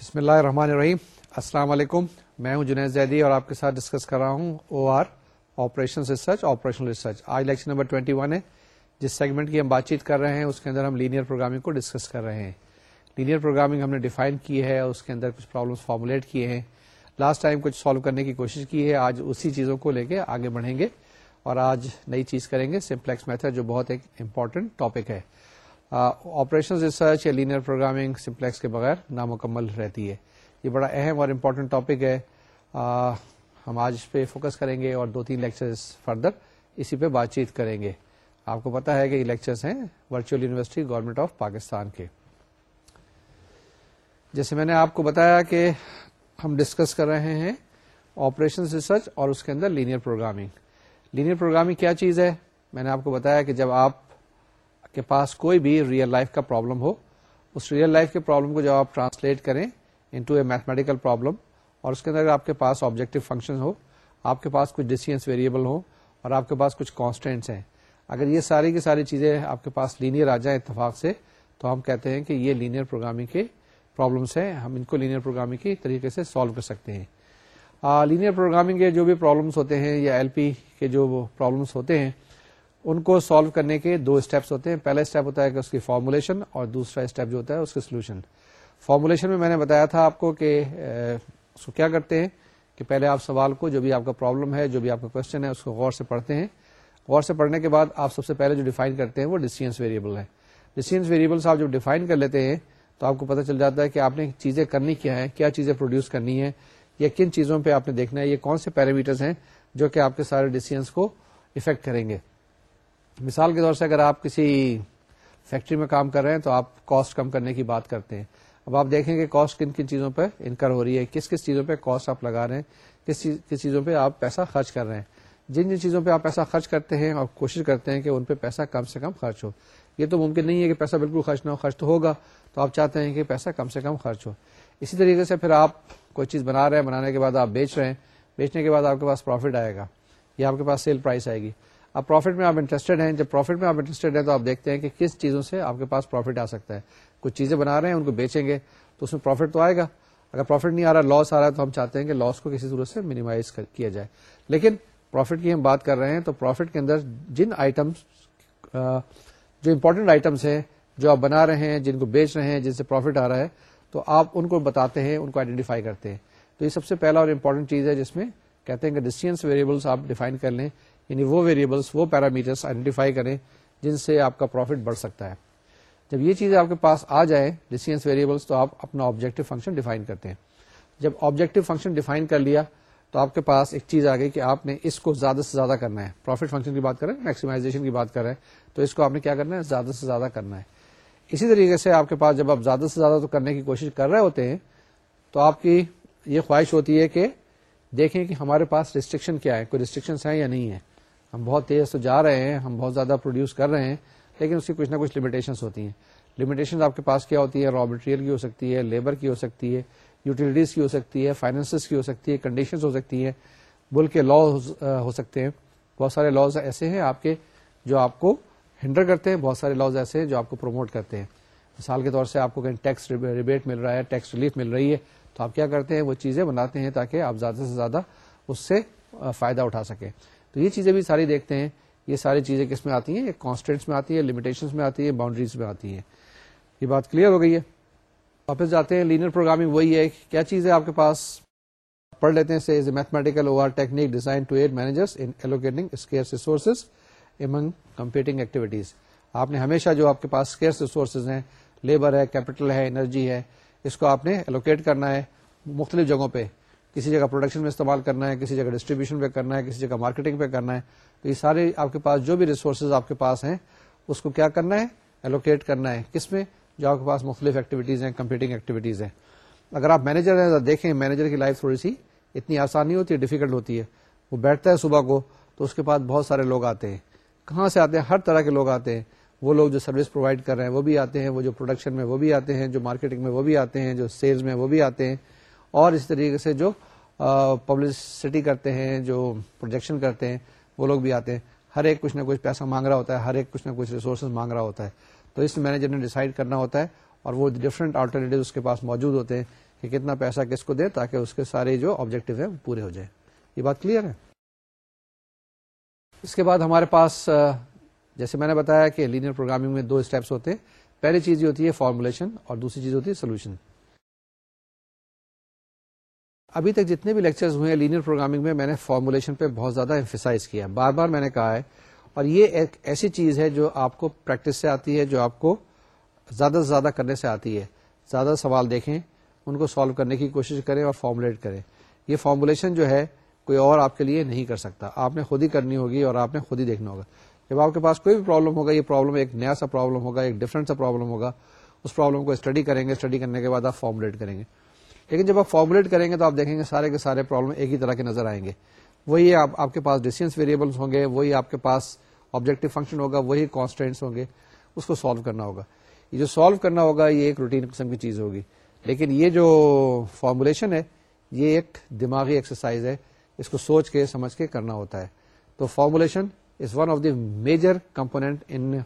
بسم اللہ الرحمن الرحیم۔ السلام علیکم۔ میں ہوں جنید زیدی اور آپ کے ساتھ ڈسکس کر رہا ہوں O R operation research operation research آج لیکچر نمبر 21 ہے۔ جس سیگمنٹ کی ہم بات چیت کر رہے ہیں، اس کے اندر ہم لینئر پروگرامنگ کو ڈسکس کر رہے ہیں۔ لینئر پروگرامنگ ہم نے ڈیفائن کی ہے، اس کے اندر کچھ پرابلمس فارمولیٹ کیے ہیں۔ لاسٹ ٹائم کچھ سالو کرنے کی کوشش کی ہے، آج اسی چیزوں کو لے کے آگے بڑھیں گے۔ اور آج نئی چیز کریں گے سمپلیکس میتھڈ جو بہت ایک امپورٹنٹ ٹاپک ہے۔ آپریشن ریسرچ یا لینئر پروگرامنگ سمپلیکس کے بغیر نامکمل رہتی ہے۔ یہ بڑا اہم اور امپورٹنٹ ٹاپک ہے۔ ہم آج اس پہ فوکس کریں گے اور دو تین لیکچرز فردر اسی پہ بات چیت کریں گے۔ آپ کو پتا ہے کہ یہ لیکچرز ہیں virtual university government of Pakistan کے۔ جیسے میں نے آپ کو بتایا کہ ہم ڈسکس کر رہے ہیں آپریشن ریسرچ اور اس کے اندر لینئر پروگرامنگ لینئر پروگرامنگ کیا چیز ہے؟ میں نے آپ کو بتایا کہ جب آپ کے پاس کوئی بھی ریئل لائف کا پرابلم ہو، اس ریئل لائف کے پرابلم کو جب آپ ٹرانسلیٹ کریں انٹو اے میتھمیٹیکل پرابلم اور اس کے اندر آپ کے پاس آبجیکٹو فنکشن ہو، آپ کے پاس کچھ ڈسٹینس ویریبل ہو اور آپ کے پاس کچھ کانسٹینٹس ہیں، اگر یہ ساری کی ساری چیزیں آپ کے پاس لینئر آ جائیں اتفاق سے، تو ہم کہتے ہیں کہ یہ لینئر پروگرامنگ کے پرابلمس ہیں، ہم ان کو لینئر پروگرامنگ کے طریقے سے سالو کر سکتے ہیں۔ لینئر پروگرامنگ کے جو بھی پرابلمس ہوتے ہیں یا ایل پی کے جو پرابلمس ہوتے ہیں ان کو سالو کرنے کے دو اسٹیپس ہوتے ہیں. پہلا اسٹیپ ہوتا ہے کہ اس کی فارمولیشن اور دوسرا اسٹیپ جو ہوتا ہے اس کے سولوشن فارمولیشن میں میں نے بتایا تھا آپ کو کہ اس کو کیا کرتے ہیں کہ پہلے آپ سوال کو جو بھی آپ کا پرابلم ہے، جو بھی آپ کا کوشچن ہے، اس کو غور سے پڑھتے ہیں. غور سے پڑھنے کے بعد آپ سب سے پہلے جو ڈیفائن کرتے ہیں وہ ڈسٹینس ویریبل ہے ڈسٹینس ویریبلس آپ جب ڈیفائن کر لیتے ہیں تو آپ کو پتا چل جاتا ہے کہ آپ نے چیزیں کرنی کیا ہے کیا چیزیں پروڈیوس کرنی ہے یا کن چیزوں پہ آپ نے دیکھنا ہے، یہ کون سے پیرامیٹرز ہیں جو کہ آپ کے سارے ڈیسیزنس کو افیکٹ کریں گے. مثال کے طور سے اگر آپ کسی فیکٹری میں کام کر رہے ہیں تو آپ کاسٹ کم کرنے کی بات کرتے ہیں۔ اب آپ دیکھیں کہ کاسٹ کن کن چیزوں پہ انکر ہو رہی ہے، کس کس چیزوں پہ کاسٹ آپ لگا رہے ہیں، کس کس چیزوں پہ آپ پیسہ خرچ کر رہے ہیں۔ جن جن چیزوں پہ آپ پیسہ خرچ کرتے ہیں اور کوشش کرتے ہیں کہ ان پہ پیسہ کم سے کم خرچ ہو۔ یہ تو ممکن نہیں ہے کہ پیسہ بالکل خرچ نہ ہو، خرچ تو ہوگا، تو آپ چاہتے ہیں کہ پیسہ کم سے کم خرچ ہو۔ اسی طریقے سے پھر آپ کوئی چیز بنا رہے ہیں، بنانے کے بعد آپ بیچ رہے ہیں، بیچنے کے بعد آپ کے پاس پروفٹ آئے گا، یا آپ کے پاس سیل پرائز آئے گی۔ اب پروفٹ میں آپ انٹرسٹڈ ہیں، جب پروفٹ میں آپ انٹرسٹڈ ہیں تو آپ دیکھتے ہیں کہ کس چیزوں سے آپ کے پاس پروفٹ آ سکتا ہے۔ کچھ چیزیں بنا رہے ہیں، ان کو بیچیں گے تو اس میں پروفٹ تو آئے گا۔ اگر پروفٹ نہیں آ رہا لاس آ رہا ہے تو ہم چاہتے ہیں کہ لاس کو کسی صورت سے منیمائز کیا جائے۔ لیکن پروفٹ کی ہم بات کر رہے ہیں تو پروفٹ کے اندر جن آئٹمس جو امپورٹنٹ آئٹمس ہیں، جو آپ بنا رہے ہیں، جن کو بیچ رہے ہیں، جن سے پروفٹ آ رہا ہے، تو آپ ان کو بتاتے ہیں، ان کو آئیڈینٹیفائی کرتے ہیں۔ تو یہ سب سے پہلا اور امپورٹنٹ چیز ہے جس میں کہتے ہیں کہ ڈسٹینس ویریبلس آپ ڈیفائن کر لیں۔ یعنی وہ ویریبلس وہ پیرامیٹرس آئیڈینٹیفائی کریں جن سے آپ کا پروفٹ بڑھ سکتا ہے۔ جب یہ چیزیں آپ کے پاس آ جائیں ڈسٹینس ویریبلس تو آپ اپنا آبجیکٹو فنکشن ڈیفائن کرتے ہیں۔ جب آبجیکٹو فنکشن ڈیفائن کر لیا، تو آپ کے پاس ایک چیز آ گئی کہ آپ نے اس کو زیادہ سے زیادہ کرنا ہے۔ پروفٹ فنکشن کی بات کریں میکسیمائزیشن کی بات کریں تو اس کو آپ نے کیا کرنا ہے؟ زیادہ سے زیادہ کرنا ہے۔ اسی طریقے سے آپ کے پاس جب آپ زیادہ سے زیادہ تو کرنے کی کوشش کر رہے ہوتے ہیں، تو آپ کی یہ خواہش ہوتی ہے کہ دیکھیں کہ ہمارے پاس ریسٹرکشن کیا ہے، کوئی ریسٹرکشن ہیں یا نہیں ہے ہم بہت تیز تو جا رہے ہیں، ہم بہت زیادہ پروڈیوس کر رہے ہیں، لیکن اس کی کچھ نہ کچھ لمیٹیشن ہوتی ہیں۔ لمیٹیشن آپ کے پاس کیا ہوتی ہے را مٹیریل کی ہو سکتی ہے لیبر کی ہو سکتی ہے یوٹیلیٹیز کی ہو سکتی ہے فائنینس کی ہو سکتی ہے کنڈیشن ہو سکتی ہیں۔ بل کے لا ہو سکتے ہیں۔ بہت سارے لاز ایسے ہیں آپ کے جو آپ کو ہینڈل کرتے ہیں، بہت سارے لاز ایسے ہیں جو آپ کو پروموٹ کرتے ہیں۔ مثال کے طور سے آپ کو کہیں ٹیکس ریبیٹ مل رہا ہے ٹیکس ریلیف مل رہی ہے، تو آپ کیا کرتے ہیں؟ وہ چیزیں بناتے ہیں تاکہ آپ زیادہ سے زیادہ اس سے فائدہ اٹھا سکیں۔ تو یہ چیزیں بھی ساری دیکھتے ہیں، یہ ساری چیزیں کس میں آتی ہیں؟ یہ کانسٹینٹس میں آتی ہے لمیٹیشن میں آتی ہے باؤنڈریز میں آتی ہیں۔ یہ بات کلیئر ہو گئی ہے؟ واپس جاتے ہیں لینئر پروگرامنگ وہی ہے کیا چیز ہے آپ کے پاس؟ پڑھ لیتے ہیں mathematical O R technique design to aid managers in allocating scarce resources among competing activities آپ نے ہمیشہ جو آپ کے پاس اسکیئر ریسورسز ہیں لیبر ہے کیپٹل ہے انرجی ہے، اس کو آپ نے ایلوکیٹ کرنا ہے مختلف جگہوں پہ۔ کسی جگہ پروڈکشن میں استعمال کرنا ہے، کسی جگہ ڈسٹریبیوشن پہ کرنا ہے، کسی جگہ مارکیٹنگ پہ کرنا ہے، تو یہ سارے آپ کے پاس جو بھی ریسورسز آپ کے پاس ہیں، اس کو کیا کرنا ہے؟ ایلوکیٹ کرنا ہے۔ کس میں؟ جو آپ کے پاس مختلف ایکٹیویٹیز ہیں کمپیٹنگ ایکٹیویٹیز ہیں۔ اگر آپ مینیجر ہیں دیکھیں مینیجر کی لائف تھوڑی سی اتنی آسان نہیں ہوتی ہے ڈیفیکلٹ ہوتی ہے۔ وہ بیٹھتا ہے صبح کو، تو اس کے پاس بہت سارے لوگ آتے ہیں۔ کہاں سے آتے ہیں؟ ہر طرح کے لوگ آتے ہیں۔ وہ لوگ جو سروس پرووائڈ کر رہے ہیں، وہ بھی آتے ہیں۔ وہ جو پروڈکشن میں وہ بھی آتے ہیں، جو مارکیٹنگ میں وہ بھی آتے ہیں، جو سیلز میں وہ بھی آتے ہیں۔ اور اس طریقے سے جو پبلسٹی کرتے ہیں، جو پروجیکشن کرتے ہیں، وہ لوگ بھی آتے ہیں۔ ہر ایک کچھ نہ کچھ پیسہ مانگ رہا ہوتا ہے، ہر ایک کچھ نہ کچھ ریسورسز مانگ رہا ہوتا ہے۔ تو اس مینیجر نے ڈیسائڈ کرنا ہوتا ہے اور وہ ڈفرنٹ آلٹرنیٹو اس کے پاس موجود ہوتے ہیں کہ کتنا پیسہ کس کو دے تاکہ اس کے سارے جو آبجیکٹو ہیں وہ پورے ہو جائیں۔ یہ بات کلیئر ہے؟ اس کے بعد ہمارے پاس جیسے میں نے بتایا کہ لینئر پروگرامنگ میں دو اسٹیپس ہوتے ہیں۔ پہلی چیز یہ ہوتی ہے فارمولیشن اور دوسری چیز ہوتی ہے سولوشن ابھی تک جتنے بھی لیکچرز ہوئے ہیں لینئر پروگرامنگ میں میں نے فارمولیشن پہ بہت زیادہ امفیسائز کیا ہے۔ بار بار میں نے کہا ہے، اور یہ ایک ایسی چیز ہے جو آپ کو پریکٹس سے آتی ہے، جو آپ کو زیادہ سے زیادہ کرنے سے آتی ہے۔ زیادہ سوال دیکھیں، ان کو سالو کرنے کی کوشش کریں اور فارمولیٹ کریں۔ یہ فارمولیشن جو ہے، کوئی اور آپ کے لیے نہیں کر سکتا۔ آپ نے خود ہی کرنی ہوگی اور آپ نے خود ہی دیکھنا ہوگا۔ جب آپ کے پاس کوئی بھی پرابلم ہوگا، یہ پرابلم ایک نیا سا پرابلم ہوگا، ایک ڈفرنٹ سا پرابلم ہوگا۔ اس پرابلم کو اسٹڈی کریں گے اسٹڈی کرنے کے بعد آپ فارمولیٹ کریں گے۔ لیکن جب آپ فارمولیٹ کریں گے تو آپ دیکھیں گے سارے کے سارے پرابلم ایک ہی طرح کے نظر آئیں گے۔ وہی آپ کے پاس ڈسٹینس ویریبلس ہوں گے، وہی آپ کے پاس آبجیکٹو فنکشن ہوگا، وہی کانسٹینٹس ہوں گے، اس کو سالو کرنا ہوگا۔ یہ جو سالو کرنا ہوگا، یہ ایک روٹین قسم کی چیز ہوگی۔ لیکن یہ جو فارمولیشن ہے، یہ ایک دماغی ایکسرسائز ہے۔ اس کو سوچ کے، سمجھ کے کرنا ہوتا ہے۔ تو formulation is one of the major component in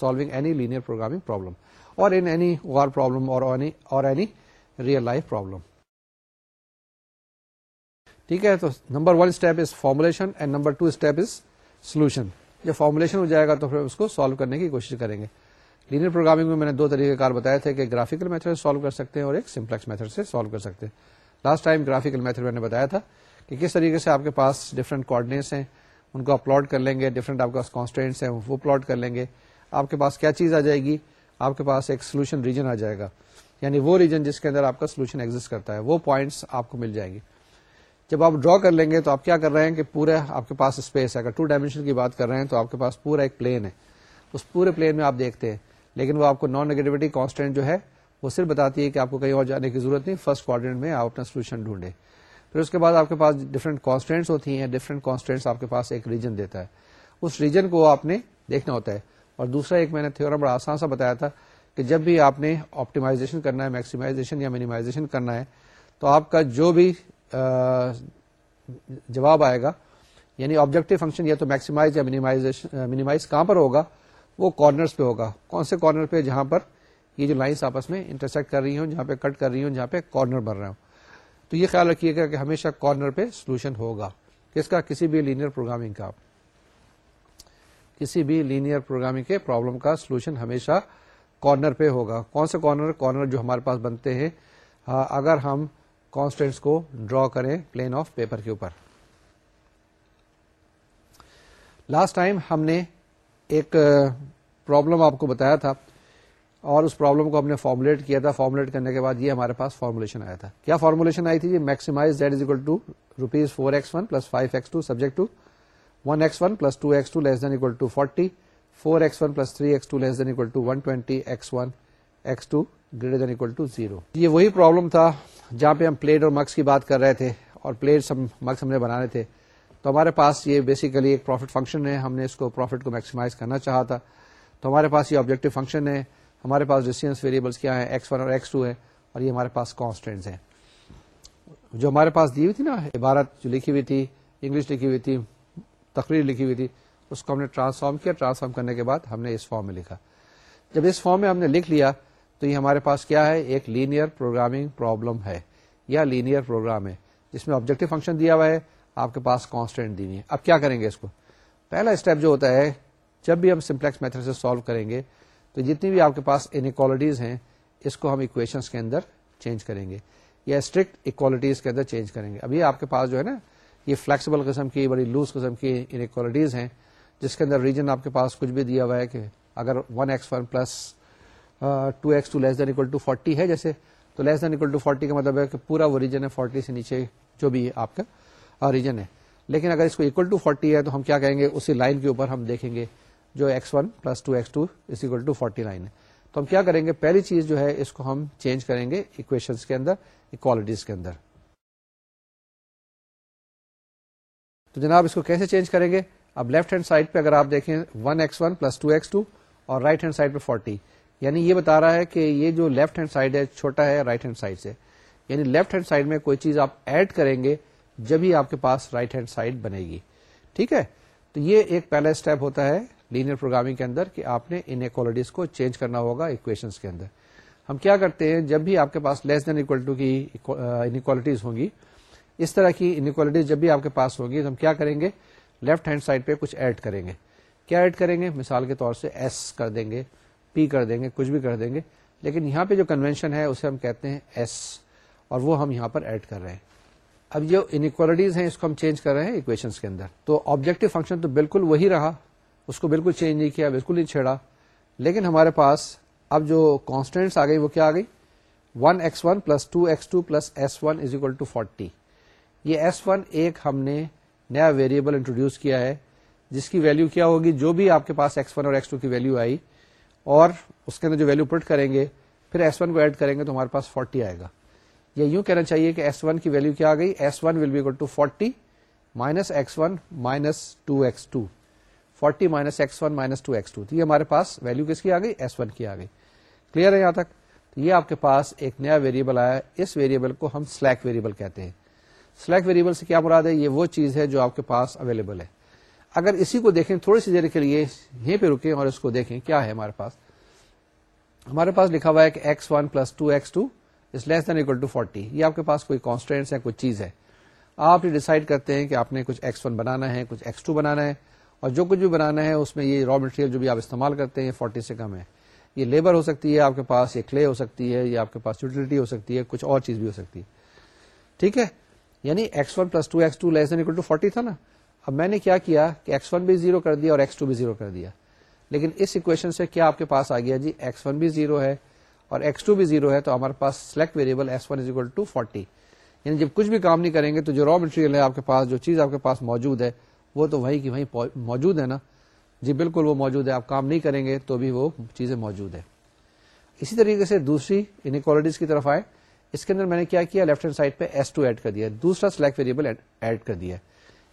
solving any linear programming problem اور ان اینی وار پرابلم اور اینی ریئل لائف پرابلم ٹھیک ہے، تو number one step is formulation and number two step is solution جب formulation ہو جائے گا تو پھر اس کو سالو کرنے کی کوشش کریں گے۔ لینئر پروگرامنگ میں میں نے دو طریقے کار بتایا تھے کہ گرافیکل میتھڈ سے سالو کر سکتے ہیں اور ایک سمپلیکس میتھڈ سے سالو کر سکتے ہیں۔ لاسٹ ٹائم گرافیکل میتھڈ میں نے بتایا تھا کہ کس طریقے سے آپ کے پاس ڈفرنٹ کوآڈینیٹس ہیں، ان کو اپلوڈ کر لیں گے ڈفرنٹ آپ کے پاس کانسٹینٹس ہیں، وہ پلاٹ کر لیں گے۔ آپ کے پاس کیا چیز آ جائے گی؟ آپ کے پاس ایک سولوشن ریجن آ جائے گا۔ یعنی وہ ریجن جس کے اندر آپ کا سولوشن ایگزٹ کرتا ہے، وہ پوائنٹس آپ کو مل جائیں گے جب آپ ڈرا کر لیں گے تو آپ کیا کر رہے ہیں کہ پورے آپ کے پاس اسپیس ہے۔ اگر ٹو ڈائمینشن کی بات کر رہے ہیں تو آپ کے پاس پورا ایک پلین ہے۔ اس پورے پلین میں آپ دیکھتے ہیں، لیکن وہ آپ کو نان نیگیٹوٹی کانسٹینٹ جو ہے، وہ صرف بتاتی ہے کہ آپ کو کہیں اور جانے کی ضرورت نہیں فرسٹ کوارڈینٹ میں آپ اپنا سولوشن ڈھونڈے پھر اس کے بعد آپ کے پاس ڈفرنٹ کانسٹینٹس ہوتی ہیں ڈفرنٹ کانسٹینٹس آپ کے پاس ایک ریجن دیتا ہے۔ اس ریجن کو آپ نے دیکھنا ہوتا ہے۔ اور دوسرا ایک میں نے تھیورم بڑا آسان سا بتایا تھا۔ کہ جب بھی آپ نے آپٹیمائزیشن کرنا ہے میکسیمائزیشن یا مینیمائزیشن کرنا ہے، تو آپ کا جو بھی جواب آئے گا یعنی آبجیکٹو فنکشن یا تو میکسیمائز یا مینیمائز کہاں پر ہوگا؟ وہ کارنرس پہ ہوگا۔ کون سے کارنر پہ؟ جہاں پر یہ جو لائنس آپس میں انٹرسیکٹ کر رہی ہوں، جہاں پہ کٹ کر رہی ہوں، جہاں پہ کارنر بن رہا ہوں۔ تو یہ خیال رکھیے گا کہ ہمیشہ کارنر پہ سولوشن ہوگا۔ کس کا؟ کسی بھی لینئر پروگرامنگ کا۔ کسی بھی لینئر پروگرامنگ کے پرابلم کا سولوشن ہمیشہ کارنر پہ ہوگا۔ کون سے کارنر کارنر جو ہمارے پاس بنتے ہیں۔ ہاں، اگر ہم کانسٹینٹس کو ڈرا کریں پلین آف پیپر کے اوپر۔ لاسٹ ٹائم ہم نے ایک پرابلم آپ کو بتایا تھا۔ اور اس پرابلم کو ہم نے فارمولیٹ کیا تھا۔ فارمولیٹ کرنے کے بعد یہ ہمارے پاس فارمولیشن آیا تھا۔ کیا فارمولیشن آئی تھی؟ Maximise Z is equal to rupees four X one plus five X two subject to one X one plus two X two less than equal to forty four X one plus three X two less than equal to one twenty X one X two greater than equal to zero یہ وہی problem تھا جہاں پہ ہم plate اور mix کی بات کر رہے تھے اور پلیٹ مکس ہم نے بنانے تھے. تو ہمارے پاس یہ بیسیکلی ایک پروفٹ فنکشن ہے. ہم نے اس کو پروفٹ کو میکسیمائز کرنا چاہا تھا. تو ہمارے پاس یہ آبجیکٹو فنکشن ہے. ہمارے پاس ڈسٹینس ویریبلس کیا ہے ایکس ون اور ایکس ٹو ہے اور یہ ہمارے پاس کانسٹینٹس ہیں. جو ہمارے پاس دی ہوئی تھی نا، عبارت جو لکھی ہوئی تھی انگلش لکھی ہوئی تھی، تقریر لکھی ہوئی تھی اس کو ہم نے ٹرانسفارم کیا ٹرانسفارم کرنے کے بعد ہم نے اس فارم میں لکھا۔ جب اس فارم میں ہم نے لکھ لیا، تو یہ ہمارے پاس کیا ہے؟ ایک لینئر پروگرامنگ پرابلم ہے، یا لینئر پروگرام ہے، جس میں آبجیکٹو فنکشن دیا ہوا ہے، آپ کے پاس کانسٹینٹ دی ہے۔ اب کیا کریں گے اس کو؟ پہلا اسٹیپ جو ہوتا ہے، جب بھی ہم سمپلیکس میتھڈ سے سالو کریں گے، تو جتنی بھی آپ کے پاس انکوالٹیز ہیں، اس کو ہم اکویشنس کے اندر چینج کریں گے، یا اسٹرکٹ اکوالٹیز کے اندر چینج کریں گے۔ ابھی آپ کے پاس جو ہے نا، یہ فلیکسیبل قسم کی، بڑی لوز قسم کی انکوالٹیز ہیں جس کے اندر ریجن آپ کے پاس کچھ بھی دیا ہوا ہے کہ اگر one X one plus two X two less than equal to forty ہے جیسے، تو less than equal to forty کا مطلب ہے کہ پورا وہ ریجن ہے فورٹی سے نیچے جو بھی آپ کا ریجن ہے۔ لیکن اگر اس کو اکول ٹو فورٹی ہے تو ہم کیا کہیں گے؟ اسی لائن کے اوپر ہم دیکھیں گے جو X one plus two X two is equal to forty line ہے۔ تو ہم کیا کریں گے؟ پہلی چیز جو ہے، اس کو ہم چینج کریں گے اکویشن کے اندر اکوالٹیز کے اندر۔ تو جناب، اس کو کیسے چینج کریں گے؟ اب لیفٹ ہینڈ سائڈ پہ اگر آپ دیکھیں one X one plus two X two اور رائٹ ہینڈ سائڈ پہ فورٹی یعنی یہ بتا رہا ہے کہ یہ جو لیفٹ ہینڈ سائڈ ہے، چھوٹا ہے رائٹ ہینڈ سائڈ سے۔ یعنی لیفٹ ہینڈ سائڈ میں کوئی چیز آپ ایڈ کریں گے جب ہی آپ کے پاس رائٹ ہینڈ سائڈ بنے گی۔ ٹھیک ہے؟ تو یہ ایک پہلا اسٹیپ ہوتا ہے لینئر پروگرامنگ کے اندر کہ آپ نے ان ایکوالٹیز کو چینج کرنا ہوگا اکویشن کے اندر۔ ہم کیا کرتے ہیں؟ جب بھی آپ کے پاس لیس دین اکول ٹو کی انکوالٹیز ہوں گی، اس طرح کی انکوالٹیز جب بھی آپ کے پاس ہوگی تو ہم کیا کریں گے؟ لیفٹ ہینڈ سائڈ پہ کچھ ایڈ کریں گے۔ کیا ایڈ کریں گے؟ مثال کے طور سے ایس کر دیں گے، پی کر دیں گے، کچھ بھی کر دیں گے۔ لیکن یہاں پہ جو کنوینشن ہے، اسے ہم کہتے ہیں ایس، اور وہ ہم یہاں پر ایڈ کر رہے ہیں۔ اب جو انکوالٹیز ہیں، اس کو ہم چینج کر رہے ہیں اکویشنس کے اندر۔ تو آبجیکٹو فنکشن تو بالکل وہی رہا، اس کو بالکل چینج نہیں کیا، بالکل نہیں چھیڑا۔ لیکن ہمارے پاس اب جو کانسٹینٹس آ گئی، وہ کیا آ گئی؟ One X one plus two X two plus S one is equal to forty یہ ایس ون ایک ہم نے نیا ویریبل انٹروڈیوس کیا ہے، جس کی ویلو کیا ہوگی، جو بھی آپ کے پاس ایکس ون اور ایکس ٹو کی ویلو آئی، اور اس کے اندر جو ویلو پٹ کریں گے، پھر ایس ون کو ایڈ کریں گے تو ہمارے پاس فورٹی آئے گا۔ یا یوں کہنا چاہیے کہ ایس ون کی ویلو کیا آ گئی؟ S one will be equal to forty minus X one minus two X two forty minus X one minus two X two یہ ہمارے پاس ویلو کس کی آ گئی؟ ایس ون کی آ گئی۔ کلیئر ہے یہاں تک؟ تو یہ آپ کے پاس ایک نیا ویریبل آیا اس ویریبل کو ہم سلیک ویریبل کہتے ہیں۔ سلیک ویریبل سے کیا مراد ہے؟ یہ وہ چیز ہے جو آپ کے پاس اویلیبل ہے۔ اگر اسی کو دیکھیں تھوڑی سی دیر کے لیے یہیں پہ رکیں اور اس کو دیکھیں کیا ہے ہمارے پاس۔ ہمارے پاس لکھا ہوا ہے کہ X one plus two X two is less than equal to forty. یہ آپ کے پاس کوئی کانسٹینٹ ہے کوئی چیز ہے۔ آپ یہ ڈیسائڈ کرتے ہیں کہ آپ نے کچھ ایکس ون بنانا ہے، کچھ ایکس ٹو بنانا ہے اور جو کچھ بھی بنانا ہے، اس میں یہ را مٹیریل جو بھی آپ استعمال کرتے ہیں فورٹی سے کم ہے۔ یہ لیبر ہو سکتی ہے آپ کے پاس، یہ کلے ہو سکتی ہے یا آپ کے پاس یوٹیلٹی ہو سکتی ہے، کچھ اور چیز بھی ہو سکتی ہے۔ ٹھیک ہے؟ یعنی X one plus two X two less than equal to forty تھا نا۔ اب میں نے کیا کیا کہ ایکس ون بھی زیرو کر دیا اور ایکس ٹو بھی زیرو کر دیا۔ لیکن اس اکویشن سے کیا آپ کے پاس آ گیا جی؟ ایکس ون بھی زیرو ہے اور ایکس ٹو بھی زیرو ہے تو ہمارے پاس select variable S one is equal to forty یعنی جب کچھ بھی کام نہیں کریں گے تو جو را مٹیریل ہے آپ کے پاس، جو چیز آپ کے پاس موجود ہے، وہ تو وہی کی وہیں موجود ہے نا۔ جی بالکل وہ موجود ہے۔ آپ کام نہیں کریں گے تو بھی وہ چیزیں موجود ہے اسی طریقے سے دوسری انکوالٹیز کی طرف آئے۔ اس کے اندر میں نے کیا کیا؟ لیفٹ ہینڈ سائڈ پہ ایس ٹو ایڈ کر دیا. دوسرا سلیکٹ ویریبل ایڈ کر دیا.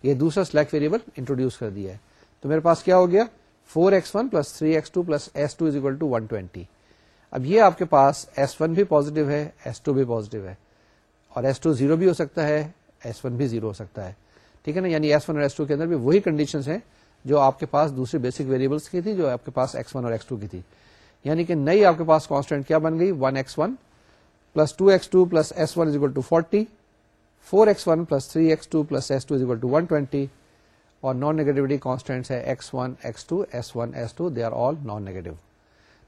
یہ دوسرا سلیکٹ ویریبل انٹروڈیوس کر دیا ہے. تو میرے پاس کیا ہو گیا؟ Four X one plus three X two plus S two is equal to one twenty اب یہ آپ کے پاس ایس ون بھی پوزیٹو ہے ایس ٹو بھی پوزیٹو ہے. اور ایس ٹو زیرو بھی ہو سکتا ہے ایس ون بھی زیرو ہو سکتا ہے. ٹھیک ہے نا؟ یعنی ایس ون اور ایس ٹو کے اندر بھی وہی کنڈیشن ہیں جو آپ کے پاس دوسری بیسک ویریبلس کی تھی، جو آپ کے پاس ایکس ون اور ایکس ٹو کی تھی. یعنی کہ نئی آپ کے پاس کانسٹینٹ کیا بن گئی؟ One X one plus two X two plus S one is equal to forty four X one plus three X two plus S two is equal to one twenty اور نان نیگیٹوٹی کانسٹینٹ ہے X one X two S one S two they are all non negative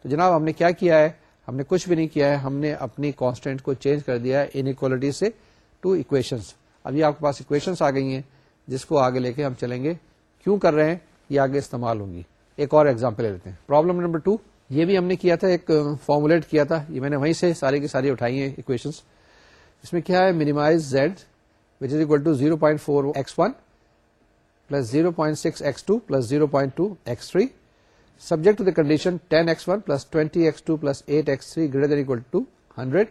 تو جناب، ہم نے کیا کیا ہے؟ ہم نے کچھ بھی نہیں کیا ہے۔ ہم نے اپنی کانسٹینٹ کو چینج کر دیا ہے انکوالٹی سے ٹو اکویشنس ابھی آپ کے پاس اکویشنس آ گئی ہیں، جس کو آگے لے کے ہم چلیں گے۔ کیوں کر رہے ہیں؟ یہ آگے استعمال ہوں گی۔ ایک اور ایگزامپل لیتے ہیں۔ پرابلم نمبر ٹو یہ بھی ہم نے کیا تھا، ایک فارمولیٹ کیا تھا، یہ میں نے وہیں سے ساری کی ساری اٹھائی ہیں اکویشنس اس میں کیا ہے؟ Minimise Z which is equal to zero point four X one plus zero point six X two plus zero point two X three subject to the condition ten X one plus twenty X two plus eight X three greater than equal to hundred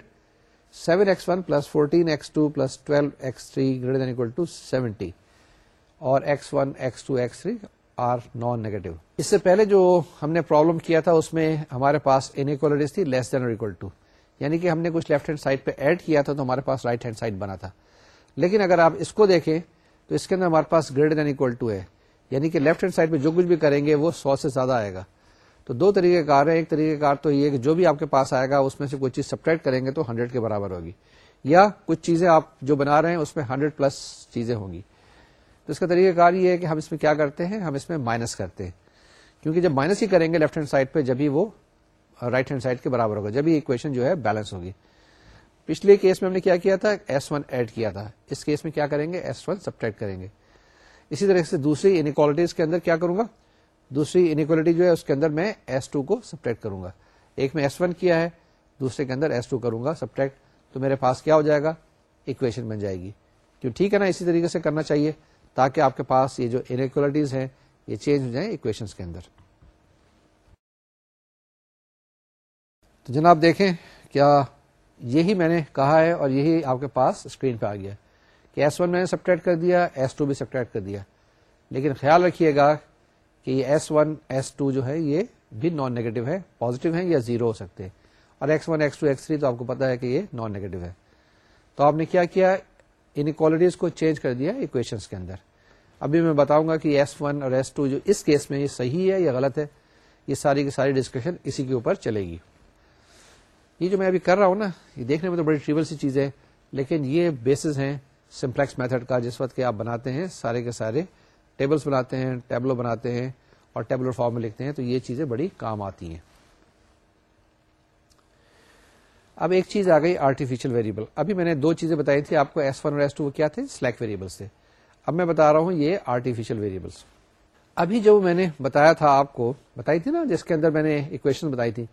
seven X one plus fourteen X two plus twelve X three greater than equal to seventy اور X one X two X three are non negative اس سے پہلے جو ہم نے problem کیا تھا، اس میں ہمارے پاس انکوالٹیز تھی لیس دین اور اکول ٹو یعنی کہ ہم نے کچھ لیفٹ ہینڈ سائڈ پہ ایڈ کیا تھا تو ہمارے پاس رائٹ ہینڈ سائڈ بنا تھا۔ لیکن اگر آپ اس کو دیکھیں، تو اس کے اندر ہمارے پاس گریٹر دین اکول ٹو ہے۔ یعنی کہ لیفٹ ہینڈ سائڈ پہ جو کچھ بھی کریں گے، وہ سو سے زیادہ آئے گا۔ تو دو طریقے کار ہے ایک طریقے کار تو یہ کہ جو بھی آپ کے پاس آئے گا، اس میں سے کوئی چیز سپریٹ کریں گے تو ہنڈریڈ کے برابر ہوگی۔ یا کچھ چیزیں آپ جو بنا رہے ہیں، اس میں ہنڈریڈ پلس چیزیں ہوں گی۔ تو اس کا طریقہ کار یہ ہے کہ ہم اس میں کیا کرتے ہیں؟ ہم اس میں مائنس کرتے ہیں۔ کیونکہ جب مائنس ہی کریں گے لیفٹ ہینڈ سائڈ پہ جبھی وہ رائٹ ہینڈ سائڈ کے برابر ہوگا جبھی اکویشن جو ہے بیلنس ہوگی۔ پچھلے کیس میں ہم نے کیا کیا تھا؟ ایس ون ایڈ کیا تھا۔ اس کیس میں کیا کریں گے؟ ایس ون سبٹریکٹ کریں گے۔ اسی طرح سے دوسری انکوالٹیز کے اندر کیا کروں گا؟ دوسری انکوالٹی جو ہے، اس کے اندر میں ایس ٹو کو سبٹریکٹ کروں گا۔ ایک میں ایس ون کیا ہے، دوسرے کے اندر ایس ٹو کروں گا سبٹریکٹ تو میرے پاس کیا ہو جائے گا؟ اکویشن بن جائے گی۔ کیوں؟ ٹھیک ہے نا؟ اسی طریقے سے کرنا چاہیے۔ تاکہ آپ کے پاس یہ جو انکوالٹیز ہیں، یہ چینج ہو جائیں اکویشن کے اندر۔ تو جناب دیکھیں، کیا یہی میں نے کہا ہے اور یہی آپ کے پاس اسکرین پہ آ گیا کہ ایس ون میں نے سبٹریکٹ کر دیا ایس ٹو بھی سبٹریکٹ کر دیا۔ لیکن خیال رکھیے گا کہ یہ ایس ون ایس ٹو جو ہے، یہ بھی نان نیگیٹو ہے پوزیٹو ہے یا زیرو ہو سکتے ہیں۔ اور X one X two X three تو آپ کو پتا ہے کہ یہ نان نیگیٹو ہے۔ تو آپ نے کیا کیا؟ انکوالٹیز کو چینج کر دیا اکویشنس کے اندر۔ ابھی میں بتاؤں گا کہ ایس ون اور ایس ٹو جو اس کیس میں یہ صحیح ہے یا غلط ہے، یہ ساری کی ساری ڈسکشن اسی کے اوپر چلے گی۔ یہ جو میں ابھی کر رہا ہوں نا، یہ دیکھنے میں تو بڑی ٹریبل سی چیز ہے لیکن یہ بیسز ہیں سمپلیکس میتھڈ کا، جس وقت کہ آپ بناتے ہیں، سارے کے سارے ٹیبلز بناتے ہیں ٹیبلو بناتے ہیں اور ٹیبلر فارم میں لکھتے ہیں، تو یہ چیزیں بڑی کام آتی ہیں۔ اب ایک چیز آ گئی آرٹیفیشل ویریبل ابھی میں نے دو چیزیں بتائی تھی، آپ کو ایس ون اور ایس ٹو کیا تھے؟ سلیک ویریبلس تھے۔ اب میں بتا رہا ہوں یہ آرٹیفیشل ویریبلس ابھی جو میں نے بتایا تھا آپ کو، بتائی تھی نا، جس کے اندر میں نے اکویشن بتائی تھی۔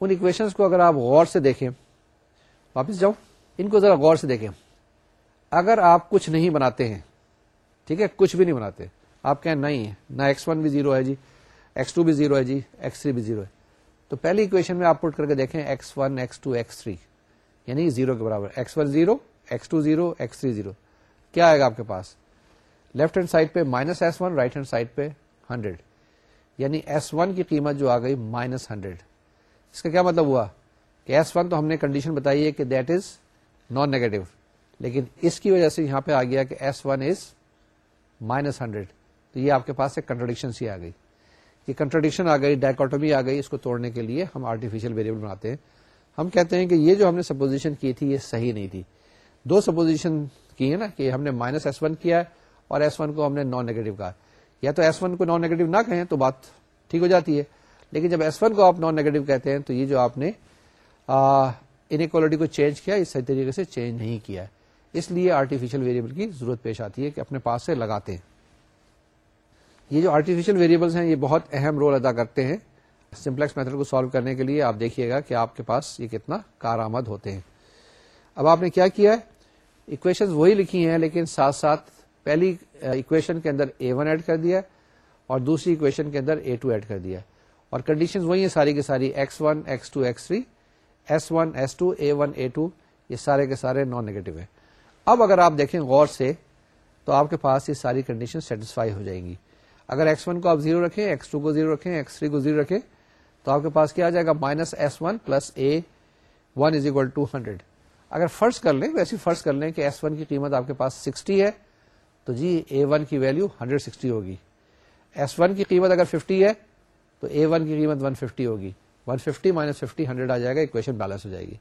ان اکویشن کو اگر آپ غور سے دیکھیں، واپس جاؤ۔ ان کو ذرا غور سے دیکھیں۔ اگر آپ کچھ نہیں بناتے ہیں، ٹھیک ہے، کچھ بھی نہیں بناتے، آپ کہیں نہیں ہے نہ ایکس ون بھی زیرو ہے جی ایکس ٹو بھی زیرو ہے جی ایکس تھری بھی زیرو ہے۔ تو پہلی اکویشن میں آپ پٹ کر کے دیکھیں X one X two X three یعنی زیرو کے برابر. X one zero X two zero X three zero کیا آئے گا آپ کے پاس؟ لیفٹ ہینڈ سائڈ پہ minus S one right hand side پہ ہنڈریڈ یعنی ایس ون کی قیمت جو آ گئی مائنس ہنڈریڈ اس کا کیا مطلب ہوا؟ کہ ایس ون تو ہم نے کنڈیشن بتائی ہے کہ دیٹ از نان نیگیٹو لیکن اس کی وجہ سے یہاں پہ آ گیا کہ S one is minus hundred تو یہ آپ کے پاس ایک کنٹرڈکشن سی آ گئی. یہ کنٹرڈکشن آ گئی ڈائکٹمی آ گئی اس کو توڑنے کے لیے ہم آرٹیفیشل ویریبل بناتے ہیں۔ ہم کہتے ہیں کہ یہ جو ہم نے سپوزیشن کی تھی یہ صحیح نہیں تھی۔ دو سپوزیشن کی ہے نا کہ ہم نے مائنس ایس ون کیا ہے اور ایس ون کو ہم نے نان نیگیٹو کہا یا تو ایس ون کو نان نیگیٹو نہ کہیں تو بات ٹھیک ہو جاتی ہے۔ لیکن جب ایس ون کو آپ نان نیگیٹو کہتے ہیں تو یہ جو آپ نے انکوالٹی کو چینج کیا، اس صحیح طریقے سے چینج نہیں کیا اس لیے آرٹیفیشل ویریبل کی ضرورت پیش آتی ہے کہ اپنے پاس سے لگاتے ہیں۔ یہ جو آرٹیفیشل ویریبلس ہیں، یہ بہت اہم رول ادا کرتے ہیں سمپلیکس میتھڈ کو سالو کرنے کے لیے۔ آپ دیکھیے گا کہ آپ کے پاس یہ کتنا کارآمد ہوتے ہیں۔ اب آپ نے کیا کیا ہے؟ اکویشن وہی لکھی ہیں، لیکن ساتھ ساتھ پہلی اکویشن کے اندر اے ون ایڈ کر دیا اور دوسری اکویشن کے اندر اے ٹو ایڈ کر دیا اور کنڈیشن وہی ہیں ساری کی ساری X one X two X three S one S two A one A two یہ سارے کے سارے نان نیگیٹو ہیں۔ اب اگر آپ دیکھیں غور سے، تو آپ کے پاس یہ ساری کنڈیشن سیٹسفائی ہو جائیں گی۔ اگر ایکس ون کو آپ زیرو رکھیں، ایکس ٹو کو زیرو رکھیں، ایکس تھری کو زیرو رکھیں، تو آپ کے پاس کیا آ جائے گا؟ Minus S one plus A one is equal to hundred اگر فرض کر لیں، ویسے فرض کر لیں کہ ایس ون کی قیمت آپ کے پاس سکسٹی ہے، تو جی اے ون کی ویلو ہنڈریڈ سکسٹی ہوگی۔ ایس ون کی قیمت اگر ففٹی ہے، تو اے ون کی قیمت ون ففٹی ہوگی۔ One fifty minus fifty hundred آ جائے گا اکویشن بیلنس ہو جائے گی۔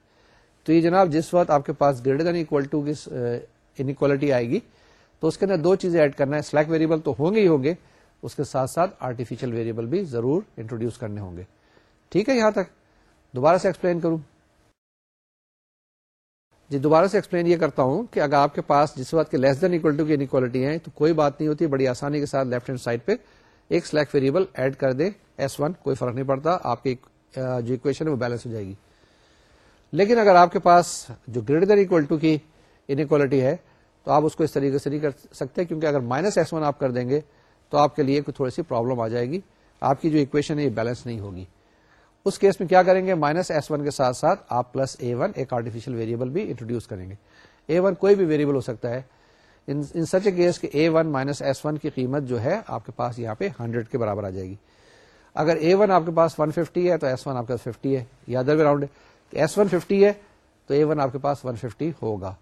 تو یہ جناب جس وقت آپ کے پاس گریٹر دین اکول ٹو کی انکوالٹی آئے گی، تو اس کے اندر دو چیزیں ایڈ کرنا ہے۔ سلیک ویریبل تو ہوں گے ہی ہوں گے اس کے ساتھ ساتھ آرٹیفیشل ویریبل بھی ضرور انٹروڈیوس کرنے ہوں گے۔ ٹھیک ہے یہاں تک؟ دوبارہ سے ایکسپلین کروں۔ جی دوبارہ سے ایکسپلین یہ کرتا ہوں کہ اگر آپ کے پاس جس وقت کے لیس دین اکول ٹو کی انکوالٹی ہے تو کوئی بات نہیں ہوتی، بڑی آسانی کے ساتھ لیفٹ ہینڈ سائڈ پہ ایک سلیک ویریبل ایڈ کر دے۔ ایس ون کوئی فرق نہیں پڑتا، آپ کی جو اکویشن ہے وہ بیلنس ہو جائے گی۔ لیکن اگر آپ کے پاس جو گریٹر دین اکول ٹو کی انکوالٹی ہے، تو آپ اس کو اس طریقے سے نہیں کر سکتے، کیونکہ اگر مائنس ایس ون آپ کر دیں گے تو آپ کے لیے کوئی تھوڑی سی پرابلم آ جائے گی۔ آپ کی جو اکویشن ہے، یہ بیلنس نہیں ہوگی۔ اس کیس میں کیا کریں گے؟ مائنس ایس ون کے ساتھ ساتھ آپ پلس اے ون ایک آرٹیفیشل ویریبل بھی انٹروڈیوس کریں گے۔ اے ون کوئی بھی ویریبل ہو سکتا ہے۔ ان سچ اے کیس کہ A one minus S one کی قیمت جو ہے، آپ کے پاس یہاں پہ ہنڈریڈ کے برابر آ جائے گی۔ اگر اے ون آپ کے پاس ون ففٹی ہے، تو ایس ون آپ کے پاس ففٹی ہے۔ یا other way round S one fifty ہے، تو اے ون آپ کے پاس ون ففٹی ہوگا۔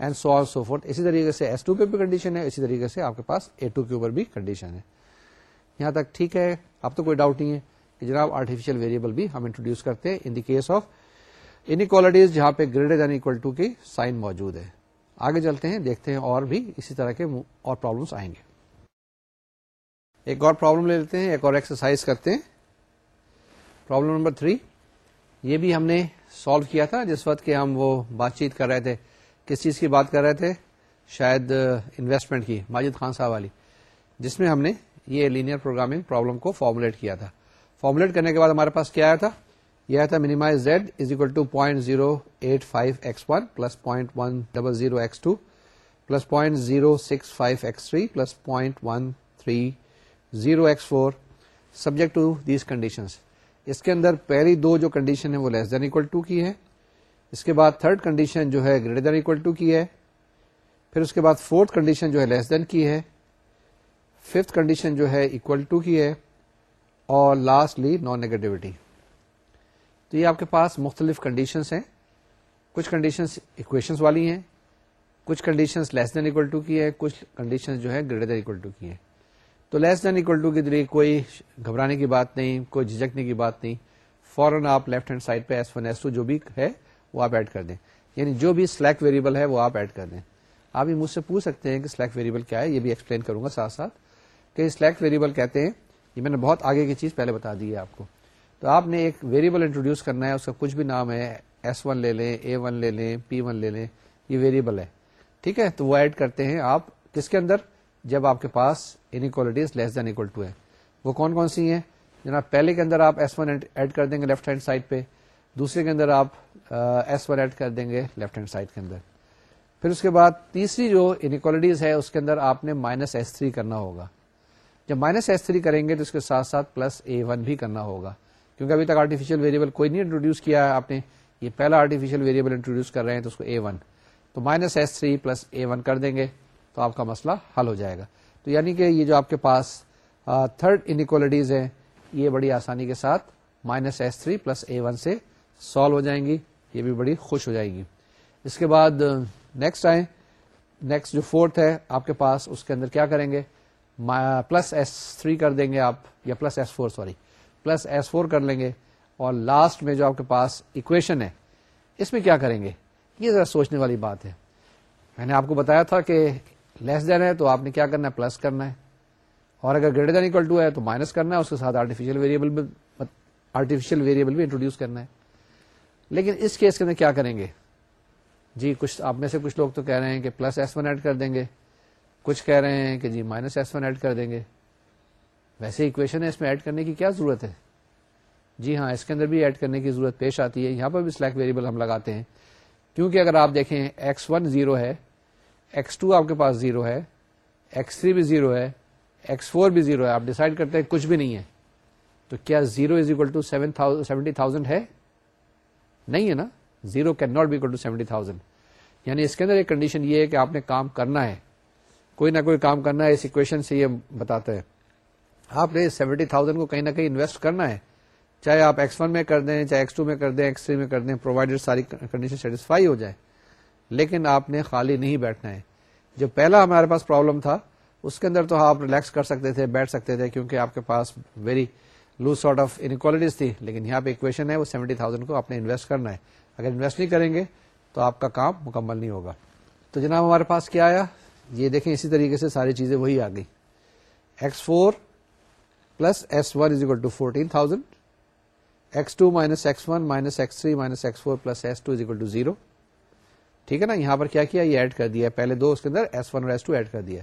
And so on so forth اسی طریقے سے ایس ٹو پہ بھی کنڈیشن ہے، اسی طریقے سے آپ کے پاس اے ٹو کے اوپر بھی کنڈیشن ہے۔ یہاں تک ٹھیک ہے، اب تو کوئی ڈاؤٹ نہیں ہے کہ جناب آرٹیفیشل ویریبل بھی ہم انٹروڈیوس کرتے ہیں in the case of inequalities جہاں پہ گریٹر دین اکول ٹو کی سائن موجود ہے۔ آگے چلتے ہیں، دیکھتے ہیں اور بھی اسی طرح کے اور پرابلمس آئیں گے۔ ایک اور پرابلم لے لیتے ہیں، ایک اور ایکسرسائز کرتے ہیں۔ پرابلم نمبر تھری یہ بھی ہم نے سالو کیا تھا، جس وقت کہ ہم وہ بات چیت کر رہے تھے۔ کس چیز کی بات کر رہے تھے؟ شاید انویسٹمنٹ کی، ماجد خان صاحب والی، جس میں ہم نے یہ لینئر پروگرامنگ پرابلم کو فارمولیٹ کیا تھا۔ فارمولیٹ کرنے کے بعد ہمارے پاس کیا آیا تھا؟ یہ آیا تھا minimize Z is equal to point zero eight five X one plus point one double zero X two plus point zero six five X three plus point one three zero X four subject to these conditions اس کے اندر پہلی دو جو condition ہے وہ لیس than equal to کی ہے اس کے بعد تھرڈ کنڈیشن جو ہے گریٹر دین اکول ٹو کی ہے. پھر اس کے بعد فورتھ کنڈیشن جو ہے لیس دین کی ہے. ففتھ کنڈیشن جو ہے اکول ٹو کی ہے. اور لاسٹلی نان نیگیٹوٹی تو یہ آپ کے پاس مختلف کنڈیشنس ہیں. کچھ کنڈیشنس اکویشنس والی ہیں. کچھ conditions less than equal to کی ہے. کچھ کنڈیشن جو ہے گریٹر دین اکول ٹو کی ہے تو لیس دین اکول ٹو کے ذریعے کوئی گھبرانے کی بات نہیں، کوئی جھجکنے کی بات نہیں. فوراً آپ لیفٹ ہینڈ سائڈ پہ ایس ون ایس ٹو جو بھی ہے وہ آپ ایڈ کر دیں۔ یعنی جو بھی سلیکٹ ویریبل ہے وہ آپ ایڈ کر دیں۔ آپ بھی مجھ سے پوچھ سکتے ہیں کہ سلیکٹ ویریبل کیا ہے، یہ بھی ایکسپلین کروں گا ساتھ ساتھ کہ سلیکٹ ویریبل کہتے ہیں، یہ میں نے بہت آگے کی چیز پہلے بتا دی ہے آپ کو۔ تو آپ نے ایک ویریبل انٹروڈیوس کرنا ہے، اس کا کچھ بھی نام ہے ایس ون لے لیں اے ون لے لیں پی ون لے لیں، یہ ویریبل ہے۔ ٹھیک ہے، تو وہ ایڈ کرتے ہیں۔ آپ کس کے اندر؟ جب آپ کے پاس inequalities less than equal to ہے۔ وہ کون کون سی ہیں؟ جناب، پہلے کے اندر آپ ایس ون ایڈ کر دیں گے لیفٹ ہینڈ سائڈ پہ۔ دوسرے کے اندر آپ ایس ون ایڈ کر دیں گے لیفٹ ہینڈ سائڈ کے اندر۔ پھر اس کے بعد تیسری جو انکوالٹیز ہے، اس کے اندر آپ نے مائنس ایس تھری کرنا ہوگا۔ جب مائنس ایس تھری کریں گے تو اس کے ساتھ ساتھ پلس اے ون بھی کرنا ہوگا۔ کیونکہ ابھی تک آرٹیفیشل ویریبل کوئی نہیں انٹروڈیوس کیا ہے، آپ نے یہ پہلا آرٹیفیشل ویریبل انٹروڈیوس کر رہے ہیں تو اس کو اے ون تو minus S three plus A one کر دیں گے تو آپ کا مسئلہ حل ہو جائے گا۔ تو یعنی کہ یہ جو آپ کے پاس تھرڈ انکوالٹیز ہیں، یہ بڑی آسانی کے ساتھ minus S three plus A one سے سالو ہو جائیں گی، یہ بھی بڑی خوش ہو جائے گی۔ اس کے بعد نیکسٹ آئے نیکسٹ جو فورتھ ہے، آپ کے پاس اس کے اندر کیا کریں گے؟ پلس ایس تھری کر دیں گے آپ، یا plus S four sorry plus S four کر لیں گے۔ اور لاسٹ میں جو آپ کے پاس اکویشن ہے، اس میں کیا کریں گے؟ یہ ذرا سوچنے والی بات ہے۔ میں نے آپ کو بتایا تھا کہ لیس دین ہے تو آپ نے کیا کرنا ہے؟ پلس کرنا ہے۔ اور اگر گریٹر دین اکول ٹو ہے تو مائنس کرنا ہے، اس کے ساتھ آرٹیفیشل ویریبل بھی آرٹیفیشل ویریبل بھی انٹروڈیوس کرنا ہے۔ لیکن اس کیس کے اندر کیا کریں گے؟ جی کچھ آپ میں سے کچھ لوگ تو کہہ رہے ہیں کہ پلس ایس ون ایڈ کر دیں گے۔ کچھ کہہ رہے ہیں کہ جی مائنس ایس ون ایڈ کر دیں گے۔ ویسے اکویشن ہے، اس میں ایڈ کرنے کی کیا ضرورت ہے؟ جی ہاں اس کے اندر بھی ایڈ کرنے کی ضرورت پیش آتی ہے۔ یہاں پر بھی سلیک ویریبل ہم لگاتے ہیں۔ کیونکہ اگر آپ دیکھیں ایکس ون زیرو ہے ایکس ٹو آپ کے پاس زیرو ہے ایکس تھری بھی زیرو ہے ایکس فور بھی زیرو ہے۔ آپ ڈیسائڈ کرتے ہیں کچھ بھی نہیں ہے۔ تو کیا zero is equal to seventy thousand ہے؟ نہیں ہے نا؟ Zero can not be equal to seventy thousand یعنی اس کے اندر ایک کنڈیشن یہ ہے کہ آپ نے کام کرنا ہے۔ کوئی نہ کوئی کام کرنا ہے، اس اکویشن سے یہ بتاتا ہے آپ نے سیونٹی تھاؤزینڈ کو کہیں نہ کہیں انویسٹ کرنا ہے۔ چاہے آپ ایکس ون میں کر دیں، چاہے ایکس ٹو میں کر دیں ایکس تھری میں کر دیں پرووائڈیڈ ساری کنڈیشن سیٹسفائی ہو جائے۔ لیکن آپ نے خالی نہیں بیٹھنا ہے۔ جو پہلا ہمارے پاس پرابلم تھا، اس کے اندر تو آپ ریلیکس کر سکتے تھے، بیٹھ سکتے تھے، کیونکہ آپ کے پاس very loose sort of inequalities تھی لیکن یہاں پہ اکویشن ہے وہ سیونٹی تھاؤزینڈ کو آپ نے انویسٹ کرنا ہے اگر انویسٹ نہیں کریں گے تو آپ کا کام مکمل نہیں ہوگا تو جناب ہمارے پاس کیا آیا یہ دیکھیں اسی طریقے سے ساری چیزیں وہی آ گئی X four plus S one is equal to fourteen thousand X two minus X one minus X three minus X four plus S two is equal to zero ٹھیک ہے نا یہاں پر کیا کیا یہ ایڈ کر دیا پہلے دو اس کے اندر ایس ون اور ایس ٹو ایڈ کر دیا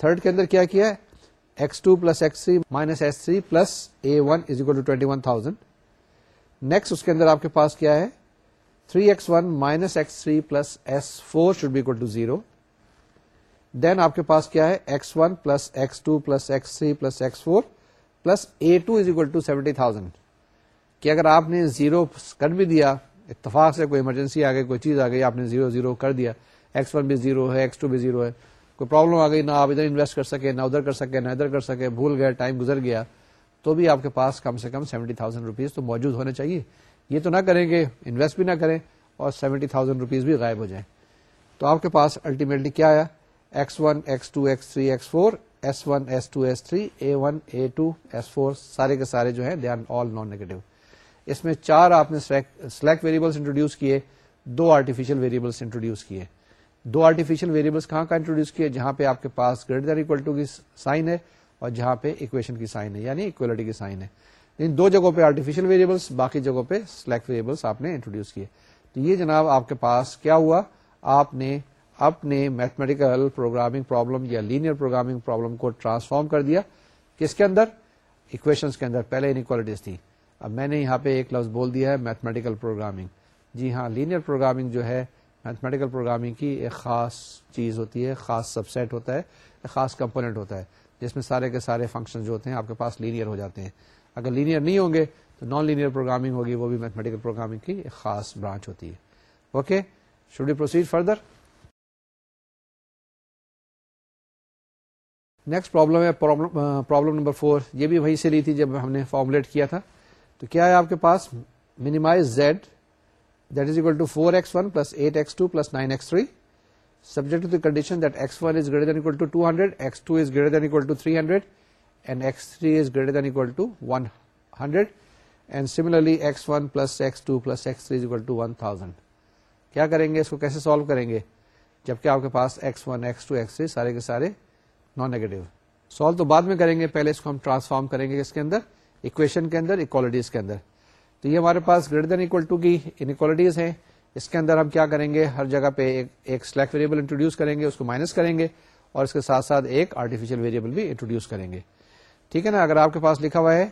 تھرڈ کے اندر کیا کیا X two plus X three minus S three plus A one is equal to twenty one thousand next اس کے اندر آپ کے پاس کیا ہے؟ Three X one minus X three plus S four should be equal to zero then آپ کے پاس کیا ہے؟ X one plus X two plus X three plus X four plus A two is equal to seventy thousand کہ اگر آپ نے zero کر بھی دیا، اتفاق سے کوئی ایمرجنسی آ گئی، کوئی چیز آ گئی، آپ نے زیرو زیرو کر دیا ایکس ون بھی زیرو ہے ایکس ٹو بھی زیرو ہے کوئی پرابلم آ گئی، نہ آپ ادھر انویسٹ کر سکے، نہ ادھر کر سکے، نہ ادھر کر سکے، بھول گئے ٹائم گزر گیا، تو بھی آپ کے پاس کم سے کم سیونٹی تھاؤزینڈ روپیز تو موجود ہونے چاہیے۔ یہ تو نہ کریں گے انویسٹ بھی نہ کریں اور سیونٹی تھاؤزینڈ روپیز بھی غائب ہو جائیں۔ تو آپ کے پاس الٹیمیٹلی کیا آیا؟ X one X two X three X four S one S two S three A one A two S four سارے کے سارے جو ہے they are all non negative اس میں چار آپ نے سلیکٹ ویریبلس انٹروڈیوس کیے، دو آرٹیفیشل ویریبلس انٹروڈیوس کیے۔ دو آرٹیفیشل ویریبلس کہاں کا انٹروڈیوس کیے جہاں پہ آپ کے پاس گریٹر اکول ٹو کی سائن ہے اور جہاں پہ اکویشن کی سائن ہے یعنی اکولیٹی کی سائن ہے۔ ان دو جگہوں پہ آرٹیفیشل ویریبلس باقی جگہوں پہ سلیکٹ ویریبلس آپ نے انٹروڈیوس کیے۔ تو یہ جناب آپ کے پاس کیا ہوا؟ آپ نے اپنے میتھمیٹیکل پروگرامنگ پرابلم یا لینئر پروگرامنگ پرابلم کو ٹرانسفارم کر دیا۔ کس کے اندر؟ اکویشنس کے اندر۔ پہلے انکوالٹیز تھی اب میں نے یہاں پہ ایک لفظ بول دیا ہے میتھمیٹیکل پروگرامنگ جی ہاں لینئر پروگرامنگ جو ہے میتھمیٹیکل پروگرامنگ کی ایک خاص چیز ہوتی ہے، خاص سب سیٹ ہوتا ہے، ایک خاص کمپونیٹ ہوتا ہے، جس میں سارے کے سارے فنکشن جو ہوتے ہیں، آپ کے پاس لینئر ہو جاتے ہیں۔ اگر لینئر نہیں ہوں گے، تو نان لینئر پروگرامنگ ہوگی، وہ بھی میتھمیٹیکل پروگرامنگ کی ایک خاص برانچ ہوتی ہے۔ Okay should you proceed further next problem ہے پرابلم نمبر فور یہ بھی وہی سے لی تھی جب ہم نے فارمولیٹ کیا تھا۔ تو کیا ہے آپ کے پاس؟ Minimize Z that is equal to four X one plus eight X two plus nine X three subject to condition that X one is greater than equal to two hundred X two is greater than equal to three hundred and X three is greater than equal to one hundred and similarly X one plus X two plus X three equal to one thousand کیا کریں گے؟ اس کو کیسے solve کریں گے؟ جبکہ آپ کے پاس X one X two X three سارے کے سارے نان نیگیٹو سالو تو بعد میں کریں گے، پہلے اس کو ہم ٹرانسفارم کریں گے اس کے اندر؟ اکویشن کے اندر اکوالٹیز کے اندر. تو یہ ہمارے پاس گریٹر دین اکول ٹو کی انکوالٹیز ہیں۔ اس کے اندر ہم کیا کریں گے؟ ہر جگہ پہ ایک سلیکٹ ویریبل انٹروڈیوس کریں گے، اس کو مائنس کریں گے اور اس کے ساتھ ساتھ ایک آرٹیفیشل ویریبل بھی انٹروڈیوس کریں گے۔ ٹھیک ہے نا؟ اگر آپ کے پاس لکھا ہوا ہے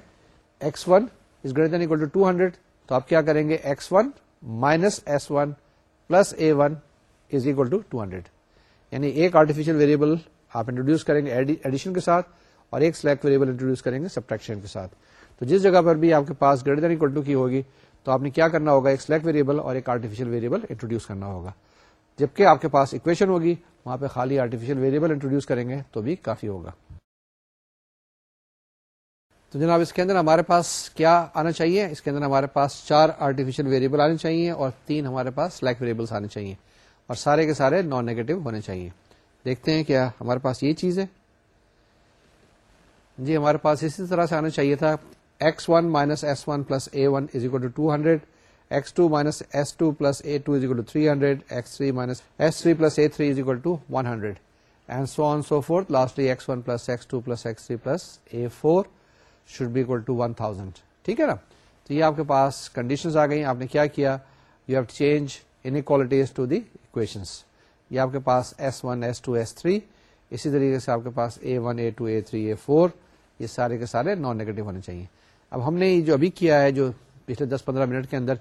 X one is greater than equal to two hundred تو آپ کیا کریں گے؟ X one minus S one plus A one is equal to two hundred یعنی ایک آرٹیفیشل ویریبل آپ انٹروڈیوس کریں گے ایڈیشن کے ساتھ اور ایک سلیکٹ ویریبل انٹروڈیوس کریں گے سبٹریکشن کے ساتھ۔ تو جس جگہ پر بھی آپ کے پاس گریٹر دین اکول ٹو کی ہوگی، تو آپ نے کیا کرنا ہوگا؟ ایک سلیکٹ ویریبل اور ایک آرٹیفیشل ویریبل انٹروڈیوس کرنا ہوگا۔ جبکہ آپ کے پاس اکویشن ہوگی، وہاں پہ خالی آرٹیفیشل ویریبل انٹروڈیوس کریں گے تو بھی کافی ہوگا۔ تو جناب، اس کے اندر ہمارے پاس کیا آنا چاہیے؟ اس کے اندر ہمارے پاس چار آرٹیفیشل ویریبل آنے چاہیے اور تین ہمارے پاس سلیکٹ ویریبلس آنے چاہیے اور سارے کے سارے نان نیگیٹو ہونے چاہیے۔ دیکھتے ہیں کیا ہمارے پاس یہ چیز ہے۔ جی ہمارے پاس اسی طرح سے آنا چاہیے تھا۔ X one minus S one plus A one is equal to two hundred X two minus S two plus A two is equal to three hundred X three minus S three plus A three is equal to one hundred and so on so forth lastly X one plus X two plus X three plus A four should be equal to one thousand ٹھیک ہے نا تو یہ آپ کے پاس condition آ گئی آپ نے کیا کیا you have change inequalities to the equations یہ آپ کے پاس S one S two S three اسی طریقے سے آپ کے پاس A one A two A three A four یہ سارے کے سارے نان نیگیٹو ہونے چاہیے اب ہم نے جو ابھی کیا ہے، جو پچھلے دس پندرہ منٹ کے اندر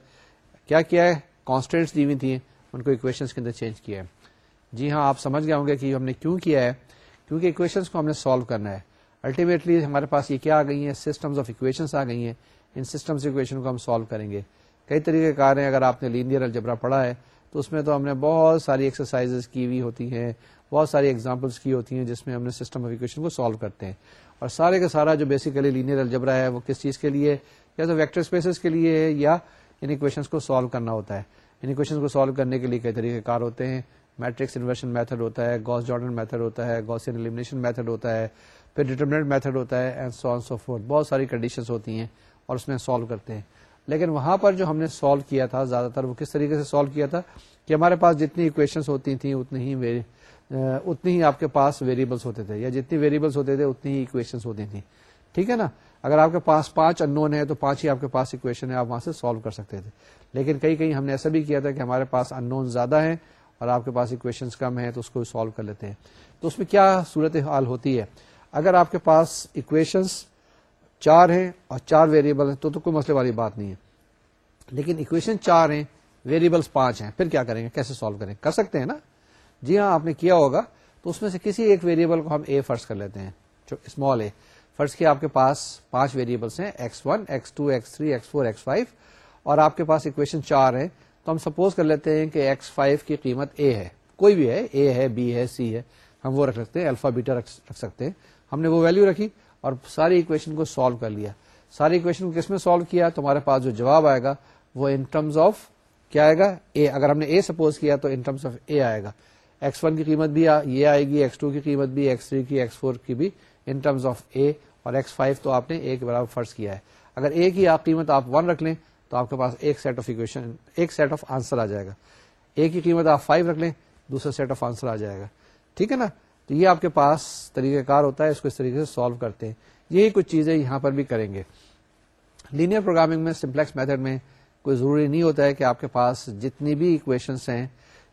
کیا کیا ہے؟ کانسٹینٹس دی ہوئی تھیں، ان کو اکویشن کے اندر چینج کیا ہے۔ جی ہاں آپ سمجھ گئے ہوں گے کہ ہم نے کیوں کیا ہے۔ کیونکہ اکویشنس کو ہم نے سالو کرنا ہے۔ الٹیمیٹلی ہمارے پاس یہ کیا آ گئی ہیں؟ سسٹمز آف اکویشنس آ گئی ہیں۔ ان سسٹمس اکویشن کو ہم سالو کریں گے۔ کئی طریقے کار ہیں، اگر آپ نے لینئر الجبرا پڑھا ہے، تو اس میں تو ہم نے بہت ساری ایکسرسائز کی ہوئی ہوتی ہیں، بہت ساری ایگزامپلس کی ہوتی ہیں، جس میں ہم نے سسٹم آف اکویشن کو سالو کرتے ہیں۔ اور سارے کا سارا جو بیسیکلی لینئر الجبرا ہے وہ کس چیز کے لیے یا تو ویکٹر اسپیسز کے لیے ہے یا ان اکویشنس کو سالو کرنا ہوتا ہے۔ ان اکویشن کو سالو کرنے کے لیے کئی طریقے کار ہوتے ہیں۔ میٹرکس انورشن میتھڈ ہوتا ہے گوس جارڈن میتھڈ ہوتا ہے گوسین ایلیمنیشن میتھڈ ہوتا ہے، پھر ڈیٹرمنٹ میتھڈ ہوتا ہے اینڈ سو سو فور بہت ساری کنڈیشنز ہوتی ہیں اور اس میں سالو کرتے ہیں۔ لیکن وہاں پر جو ہم نے سالو کیا تھا زیادہ تر وہ کس طریقے سے سالو کیا تھا کہ ہمارے پاس جتنی اکویشنس ہوتی تھیں اتنی ہی اتنی ہی آپ کے پاس ویریبلس ہوتے تھے، یا جتنی ویریبلس ہوتے تھے، اتنی ہی اکویشنس ہوتی تھیں۔ ٹھیک ہے نا؟ اگر آپ کے پاس پانچ ان نون ہے تو پانچ ہی آپ کے پاس اکویشن ہے آپ وہاں سے سالو کر سکتے تھے۔ لیکن کئی کئی ہم نے ایسا بھی کیا تھا کہ ہمارے پاس ان نون زیادہ ہیں اور آپ کے پاس اکویشن کم ہیں، تو اس کو سالو کر لیتے ہیں۔ تو اس میں کیا صورت حال ہوتی ہے؟ اگر آپ کے پاس اکویشنس چار ہیں اور چار ویریبل ہیں، تو تو کوئی مسئلے والی بات نہیں ہے۔ لیکن اکویشن چار ہیں ویریبلس پانچ ہیں، پھر کیا کریں گے؟ کیسے سالو کریں کر سکتے ہیں نا؟ جی ہاں آپ نے کیا ہوگا؟ تو اس میں سے کسی ایک ویریبل کو ہم اے فرض کر لیتے ہیں، جو اسمال اے فرض کیا آپ کے پاس پانچ ویریبلس ہیں X one X two X three X four X five اور آپ کے پاس اکویشن چار ہے تو ہم سپوز کر لیتے ہیں کہ ایکس فائیو کی قیمت اے ہے۔ کوئی بھی ہے اے ہے بی ہے سی ہے، ہم وہ رکھ سکتے ہیں الفا بیٹا رکھ سکتے ہیں۔ ہم نے وہ ویلو رکھی اور ساری اکویشن کو سالو کر لیا۔ ساری اکویشن کو کس میں سالو کیا؟ تو ہمارے پاس جو جواب آئے گا وہ ان ٹرمز آف کیا آئے گا؟ اے اگر ہم نے اے سپوز کیا تو ان ٹرمز آف اے آئے گا۔ ایکس ون کی قیمت بھی یہ آئے گی ایکس ٹو کی قیمت بھی ایکس تھری کی ایکس فور کی بھی ان ٹرمز آف اے اور ایکس فائیو تو آپ نے اے کے برابر فرض کیا ہے۔ اگر اے کی آپ قیمت آپ ون رکھ لیں تو آپ کے پاس ایک سیٹ آف اکویشن ایک سیٹ آف آنسر آ جائے گا۔ اے کی قیمت آپ فائیو رکھ لیں، دوسرا سیٹ آف آنسر آ جائے گا۔ ٹھیک ہے نا؟ تو یہ آپ کے پاس طریقہ کار ہوتا ہے، اس کو اس طریقے سے سالو کرتے ہیں۔ یہی کچھ چیزیں یہاں پر بھی کریں گے۔ لینئر پروگرامنگ میں سمپلیکس میتھڈ میں کوئی ضروری نہیں ہوتا ہے کہ آپ کے پاس جتنی بھی اکویشنس ہیں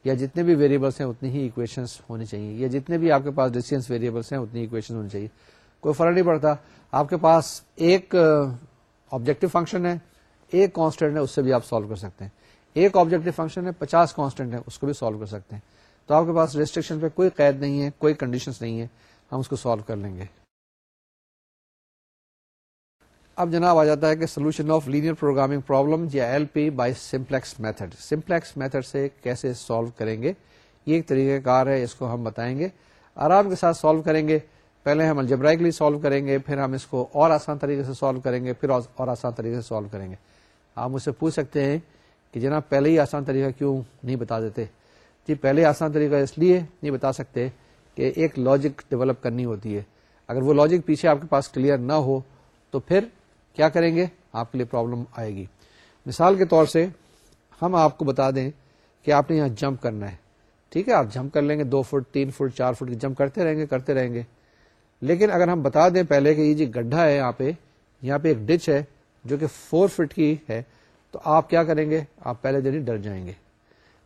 یا جتنے بھی ویریبلس ہیں اتنی ہی اکویشنس ہونی چاہیے، یا جتنے بھی آپ کے پاس ڈسٹینس ویریبلس ہیں اتنی اکویشن ہونی چاہیے۔ کوئی فرق نہیں پڑتا۔ آپ کے پاس ایک آبجیکٹو فنکشن ہے، ایک کانسٹینٹ ہے، اس سے بھی آپ سالو کر سکتے ہیں۔ ایک آبجیکٹو فنکشن ہے، پچاس کانسٹینٹ ہے، اس کو بھی سالو کر سکتے ہیں۔ تو آپ کے پاس ریسٹرکشن پہ کوئی قید نہیں ہے، کوئی کنڈیشن نہیں ہے، ہم اس کو سالو کر لیں گے۔ اب جناب آ جاتا ہے کہ solution of linear programming problem یا L P by simplex method simplex method سے کیسے سالو کریں گے؟ یہ ایک طریقہ کار ہے، اس کو ہم بتائیں گے۔ آرام کے ساتھ سالو کریں گے۔ پہلے ہم الجبرائکلی سالو کریں گے، پھر ہم اس کو اور آسان طریقے سے سالو کریں گے، پھر اور آسان طریقے سے سالو کریں گے۔ آپ مجھ سے پوچھ سکتے ہیں کہ جناب پہلے ہی آسان طریقہ کیوں نہیں بتا دیتے؟ جی پہلے آسان طریقہ اس لیے نہیں بتا سکتے کہ ایک لاجک ڈیولپ کرنی ہوتی ہے۔ اگر وہ لاجک پیچھے آپ کے پاس کلیئر نہ ہو، تو پھر کیا کریں گے؟ آپ کے لیے پرابلم آئے گی۔ مثال کے طور سے ہم آپ کو بتا دیں کہ آپ نے یہاں جمپ کرنا ہے۔ ٹھیک ہے، آپ جمپ کر لیں گے، دو فٹ، تین فٹ، چار فٹ جمپ کرتے رہیں گے، کرتے رہیں گے۔ لیکن اگر ہم بتا دیں پہلے کہ یہ جی گڈھا ہے یہاں پہ یہاں پہ ایک ڈچ ہے جو کہ فور فٹ کی ہے، تو آپ کیا کریں گے؟ آپ پہلے دن ہی ڈر جائیں گے۔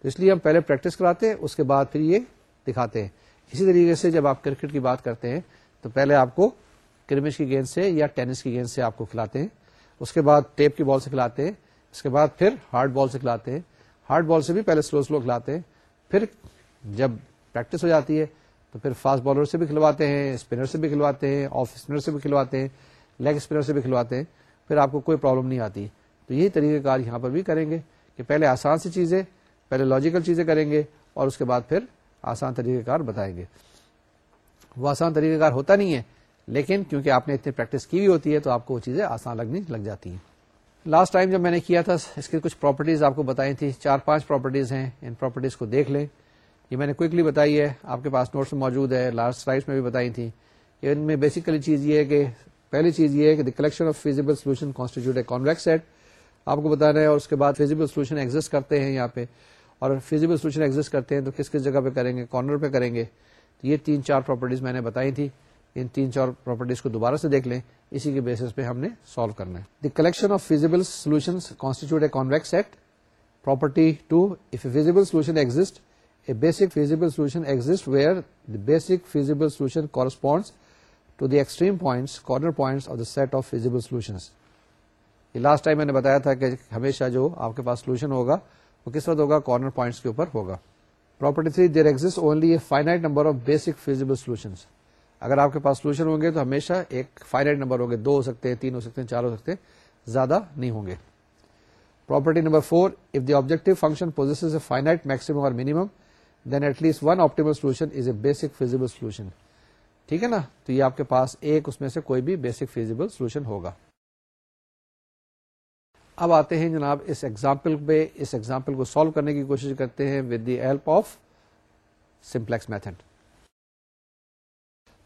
تو اس لیے ہم پہلے پریکٹس کراتے ہیں، اس کے بعد پھر یہ دکھاتے ہیں۔ اسی طریقے سے جب آپ کرکٹ کی بات کرتے ہیں، تو پہلے آپ کو کرمش کی گیند سے یا ٹینس کی گیند سے آپ کو کھلاتے ہیں۔ اس کے بعد ٹیپ کی بال سے کھلاتے ہیں۔ اس کے بعد پھر ہارڈ بال سے کھلاتے ہیں۔ ہارڈ بال سے بھی پہلے سلو سلو کھلاتے ہیں۔ پھر جب پریکٹس ہو جاتی ہے تو پھر فاسٹ بالر سے بھی کھلواتے ہیں، اسپنر سے بھی کھلواتے ہیں، آف اسپنر سے بھی کھلواتے ہیں، لیگ اسپنر سے بھی کھلواتے ہیں۔ پھر آپ کو کوئی پرابلم نہیں آتی۔ تو یہی طریقہ کار یہاں پر بھی کریں گے کہ پہلے آسان سی چیزیں، پہلے لاجیکل چیزیں کریں گے اور اس کے بعد پھر آسان طریقہ کار بتائیں گے۔ وہ آسان طریقہ کار ہوتا نہیں ہے۔ لیکن کیونکہ آپ نے اتنی پریکٹس کی ہوئی ہوتی ہے تو آپ کو وہ چیزیں آسان لگنی لگ جاتی ہیں۔ لاسٹ ٹائم جب میں نے کیا تھا، اس کی کچھ پراپرٹیز آپ کو بتائی تھی چار پانچ پراپرٹیز ہیں، ان پراپرٹیز کو دیکھ لیں۔ یہ میں نے کوئکلی بتائی ہے۔ آپ کے پاس نوٹس موجود ہے لاسٹ سلائڈس میں بھی بتائی تھی ان میں بیسیکلی چیز یہ ہے کہ، پہلی چیز یہ ہے کہ collection of feasible solution constitute a convex set آپ کو بتانا ہے اور اس کے بعد فیزیبل سولوشن ایگزٹ کرتے ہیں یہاں پہ۔ اور فیزیبل سولوشن ایگزٹ کرتے ہیں تو کس کس جگہ پہ کریں گے؟ کارنر پہ کریں گے۔ تو یہ تین چار پراپرٹیز میں نے بتائی تھی ان تین چار پراپرٹیز کو دوبارہ سے دیکھ لیں، اسی کے بیسس پہ ہم نے سالو کرنا ہے۔ The collection of feasible solution constitute a convex set property two if a feasible solution exist a basic feasible solution exist where the basic feasible solution corresponds to the extreme points corner points of the set of feasible solutions یہ last time میں نے بتایا تھا کہ ہمیشہ جو آپ کے پاس سولوشن ہوگا، وہ کس وقت ہوگا؟ کارنر پوائنٹس کے اوپر ہوگا۔ Property three there exist only a finite number of basic feasible solution اگر آپ کے پاس سولوشن ہوں گے تو ہمیشہ ایک فائنائٹ نمبر ہوں گے. دو ہو سکتے ہیں، تین ہو سکتے ہیں، چار ہو سکتے ہیں، زیادہ نہیں ہوں گے. Property number four if the objective function possess a finite maximum اور minimum then at least one optimal solution is a basic feasible solution ٹھیک ہے نا؟ تو یہ آپ کے پاس ایک، اس میں سے کوئی بھی بیسک فیزیبل سولوشن ہوگا. اب آتے ہیں جناب اس ایگزامپل پہ. اس ایگزامپل کو سالو کرنے کی کوشش کرتے ہیں with the help of simplex method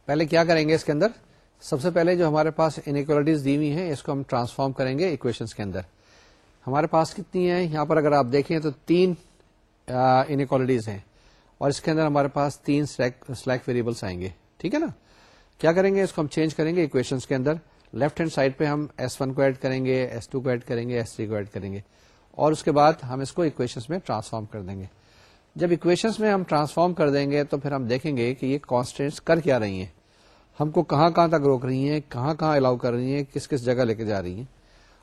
پہلے کیا کریں گے اس کے اندر؟ سب سے پہلے جو ہمارے پاس انیکوالٹیز دی ہوئی ہیں، اس کو ہم ٹرانسفارم کریں گے اکویشنس کے اندر۔ ہمارے پاس کتنی ہیں؟ یہاں پر اگر آپ دیکھیں تو تین انیکوالٹیز ہیں۔ اور اس کے اندر ہمارے پاس تین سلیک ویریبلس آئیں گے۔ ٹھیک ہے نا؟ کیا کریں گے؟ اس کو ہم چینج کریں گے اکویشن کے اندر۔ لیفٹ ہینڈ سائڈ پہ ہم ایس ون کو ایڈ کریں گے ایس ٹو کو ایڈ کریں گے ایس تھری کو ایڈ کریں گے۔ اور اس کے بعد ہم اس کو اکویشن میں ٹرانسفارم کر دیں گے۔ جب اکویشن میں ہم ٹرانسفارم کر دیں گے تو پھر ہم دیکھیں گے کہ یہ کانسٹینٹس کر کیا رہی ہیں۔ ہم کو کہاں کہاں تک روک رہی ہیں، کہاں کہاں الاؤ کر رہی ہیں، کس کس جگہ لے کے جا رہی ہیں۔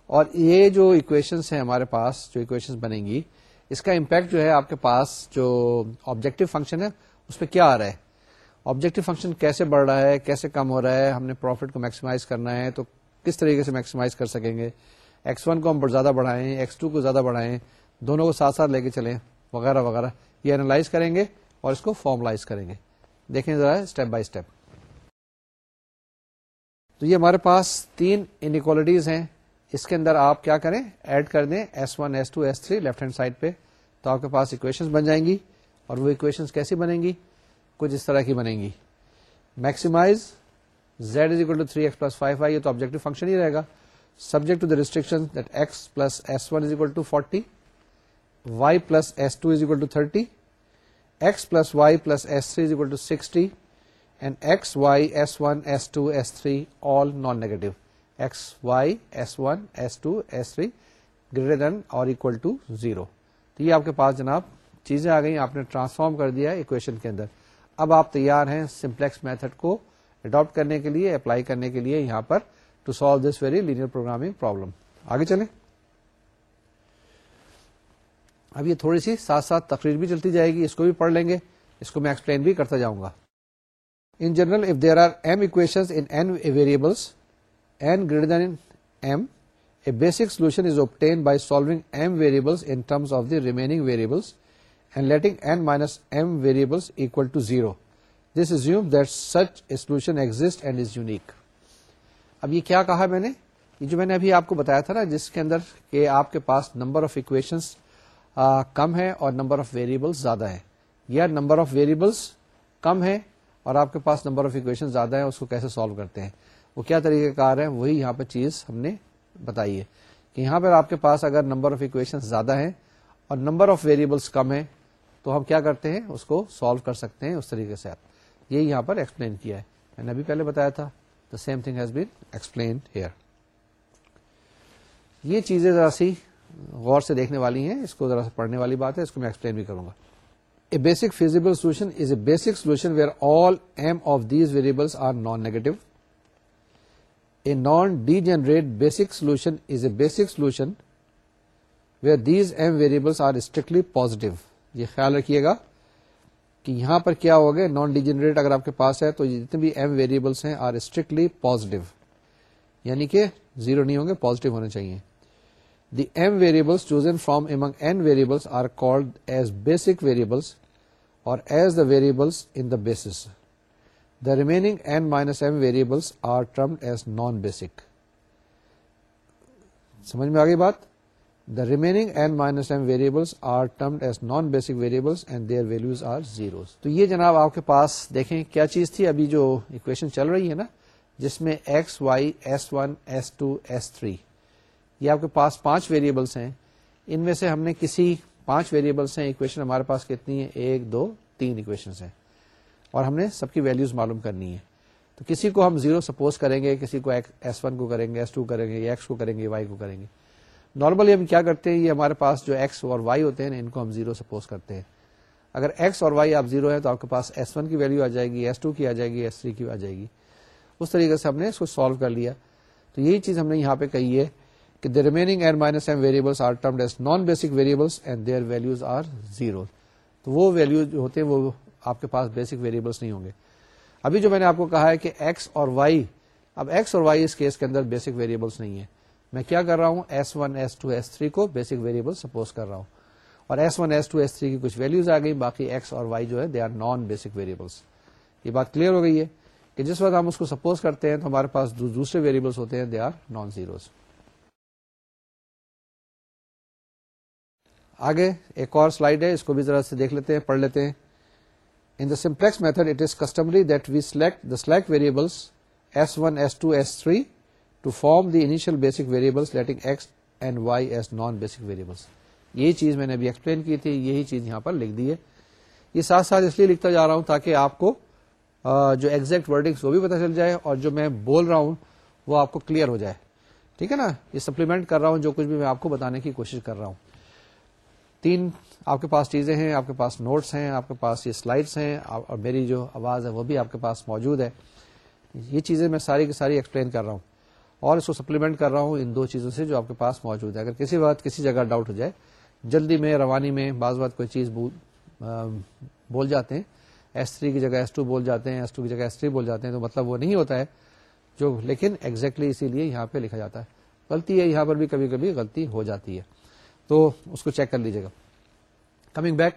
اور یہ جو اکویشنس ہیں ہمارے پاس، جو اکویشن بنے گی، اس کا امپیکٹ جو ہے آپ کے پاس جو آبجیکٹو فنکشن ہے، اس پہ کیا آ رہا ہے۔ آبجیکٹو فنکشن کیسے بڑھ رہا ہے، کیسے کم ہو رہا ہے، ہم نے پروفٹ کو میکسیمائز کرنا ہے تو کس طریقے سے میکسیمائز کر سکیں گے؟ ایکس ون کو ہم زیادہ بڑھائیں ایکس ٹو کو زیادہ بڑھائیں، دونوں کو ساتھ ساتھ لے کے چلیں، وغیرہ وغیرہ۔ یہ اینالائز کریں گے اور اس کو فارملائز کریں گے۔ دیکھیں ذرا اسٹیپ بائی اسٹیپ تو یہ ہمارے پاس تین انکوالٹیز ہیں۔ اس کے اندر آپ کیا کریں؟ ایڈ کر دیں S one S two S three left hand side پہ، تو آپ کے پاس اکویشن بن جائیں گی اور وہ اکویشن کیسی بنیں گی؟ کچھ اس طرح کی بنیں گی۔ Maximize Z is equal to three X plus five Y تو آبجیکٹو فنکشن ہی رہے گا۔ Subject to the restriction that X plus S one is equal to forty Y plus S two is equal to thirty X plus Y plus S three is equal to sixty and X Y S one S two S three all non negative X Y S one S two S three greater than اور equal to zero تو یہ آپ کے پاس جناب چیزیں آ گئی آپ نے ٹرانسفارم کر دیا اکویشن کے اندر۔ اب آپ تیار ہیں سمپلیکس میتھڈ کو اڈاپٹ کرنے کے لیے اپلائی کرنے کے لیے یہاں پر to solve this very linear programming problem آگے چلیں۔ اب یہ تھوڑی سی ساتھ ساتھ تقریر بھی چلتی جائے گی، اس کو بھی پڑھ لیں گے، اس کو میں ایکسپلین بھی کرتا جاؤں گا in general if there are M equation in N variables N greater than M A basic solution is obtained by solving m variables in terms of the remaining variables and letting n minus m variables equal to 0. This assumes that such a solution exists and is unique. اب یہ کیا کہا میں نے یہ جو میں نے ابھی آپ کو بتایا تھا نا، جس کے اندر کہ آپ کے پاس نمبر آف اکویشنس کم ہے اور نمبر آف ویریبلس زیادہ ہے۔ یا نمبر آف ویریبلس کم ہے اور آپ کے پاس نمبر آف اکویشن زیادہ ہے اس کو کیسے سالو کرتے ہیں؟ وہ کیا طریقہ کار ہے وہی یہاں پہ چیز ہم نے بتائیے کہ یہاں پر آپ کے پاس اگر نمبر آف اکویشن زیادہ ہیں اور نمبر آف ویریبلس کم ہے تو ہم کیا کرتے ہیں؟ اس کو سالو کر سکتے ہیں اس طریقے سے۔ آپ یہ یہاں پر ایکسپلین کیا ہے۔ میں نے ابھی پہلے بتایا تھا the same thing has been explain here یہ چیزیں ذرا سی غور سے دیکھنے والی ہیں، اس کو ذرا سا پڑھنے والی بات ہے، اس کو میں ایکسپلین بھی کروں گا۔ A basic feasible solution is a basic solution where all M of these variables are non negative a non degenerate basic solution is a basic solution where these M variables are strictly positive یہ خیال رکھیے گا کہ یہاں پر کیا ہوگا naan D generate اگر آپ کے پاس ہے تو جتنے بھی ایم ویریبلس ہیں آر اسٹرکٹلی پوزیٹو یعنی کہ زیرو نہیں ہوں گے پوزیٹو ہونے چاہیے۔ The M variables chosen from among N variables are called as basic variables اور as the variables in the basis the remaining N minus M variables are termed as non basic سمجھ میں آگے بات؟ The remaining N minus M variables are termed as non basic variables and their values are zeros تو یہ جناب آپ کے پاس دیکھیں کیا چیز تھی ابھی جو اکویشن چل رہی ہے نا؟ جس میں X Y S one S two S three یہ آپ کے پاس پانچ ویریبلس ہیں، ان میں سے ہم نے کسی پانچ ویریبلس ہیں اکویشن ہمارے پاس کتنی ہے ایک، دو، تین اکویشن ہیں۔ اور ہم نے سب کی ویلوز معلوم کرنی ہے تو کسی کو ہم زیرو سپوز کریں گے، کسی کو ایس ون کو کریں گے ایس ٹو کریں گے ایکس کو کریں گے وائی کو کریں گے۔ نارملی ہم کیا کرتے ہیں؟ یہ ہمارے پاس جو ایکس اور وائی ہوتے ہیں، ان کو ہم زیرو سپوز کرتے ہیں۔ اگر ایکس اور وائی آپ زیرو ہے تو آپ کے پاس ایس ون کی ویلو آ جائے گی ایس ٹو کی آ جائے گی ایس تھری کی آ جائے گی۔ اس طریقے سے ہم نے اس کو سالو کر لیا۔ تو یہی چیز ہم نے یہاں پہ کہی ہے۔ کہ the remaining and minus M variables are termed as non basic variables and their values are zero تو وہ ویلو جو ہوتے ہیں وہ آپ کے پاس بیسک ویریبلس نہیں ہوں گے۔ ابھی جو میں نے آپ کو کہا ہے کہ ایکس اور وائی اب ایکس اور وائی اس کیس کے اندر بیسک ویریبلس نہیں ہے میں کیا کر رہا ہوں؟ S one S two S three کو بیسک ویریبل سپوز کر رہا ہوں۔ اور S one S two S three کی کچھ ویلوز آ گئی باقی ایکس اور وائی جو ہے they are non basic variables یہ بات کلیئر ہو گئی ہے کہ جس وقت ہم اس کو سپوز کرتے ہیں تو ہمارے پاس دوسرے ویریبلس ہوتے ہیں دے آر نان زیروز آگے ایک اور سلائڈ ہے، اس کو بھی ذرا سے دیکھ لیتے ہیں، پڑھ لیتے ہیں۔ In the simplex method it is customary that we select the select variables S one S two S three to form the initial basic variables letting X and Y as non basic variables یہی چیز میں نے ابھی explain کی تھی، یہی چیز یہاں پر لکھ دی ہے۔ یہ ساتھ ساتھ اس لیے لکھتا جا رہا ہوں تاکہ آپ کو جو ایگزیکٹ ورڈنگ وہ بھی پتا چل جائے اور جو میں بول رہا ہوں وہ آپ کو کلیئر ہو جائے۔ ٹھیک ہے نا؟ یہ سپلیمنٹ کر رہا ہوں، جو کچھ بھی میں آپ کو بتانے کی کوشش کر رہا ہوں۔ تین آپ کے پاس چیزیں ہیں، آپ کے پاس نوٹس ہیں، آپ کے پاس یہ سلائڈس ہیں اور میری جو آواز ہے وہ بھی آپ کے پاس موجود ہے۔ یہ چیزیں میں ساری کی ساری ایکسپلین کر رہا ہوں۔ اور اس کو سپلیمنٹ کر رہا ہوں ان دو چیزوں سے جو آپ کے پاس موجود ہے۔ اگر کسی بات، کسی جگہ ڈاؤٹ ہو جائے، جلدی میں، روانی میں بعض بات کوئی چیز بول جاتے ہیں۔ ایس تھری کی جگہ ایس ٹو بول جاتے ہیں ایس ٹو کی جگہ ایس تھری بول جاتے ہیں، تو مطلب وہ نہیں ہوتا ہے جو لیکن ایگزیکٹلی اسی لیے یہاں پہ لکھا جاتا ہے۔ غلطی ہے، یہاں پر بھی کبھی کبھی غلطی ہو جاتی ہے۔ تو اس کو چیک کر لیجیے گا۔ کمنگ بیک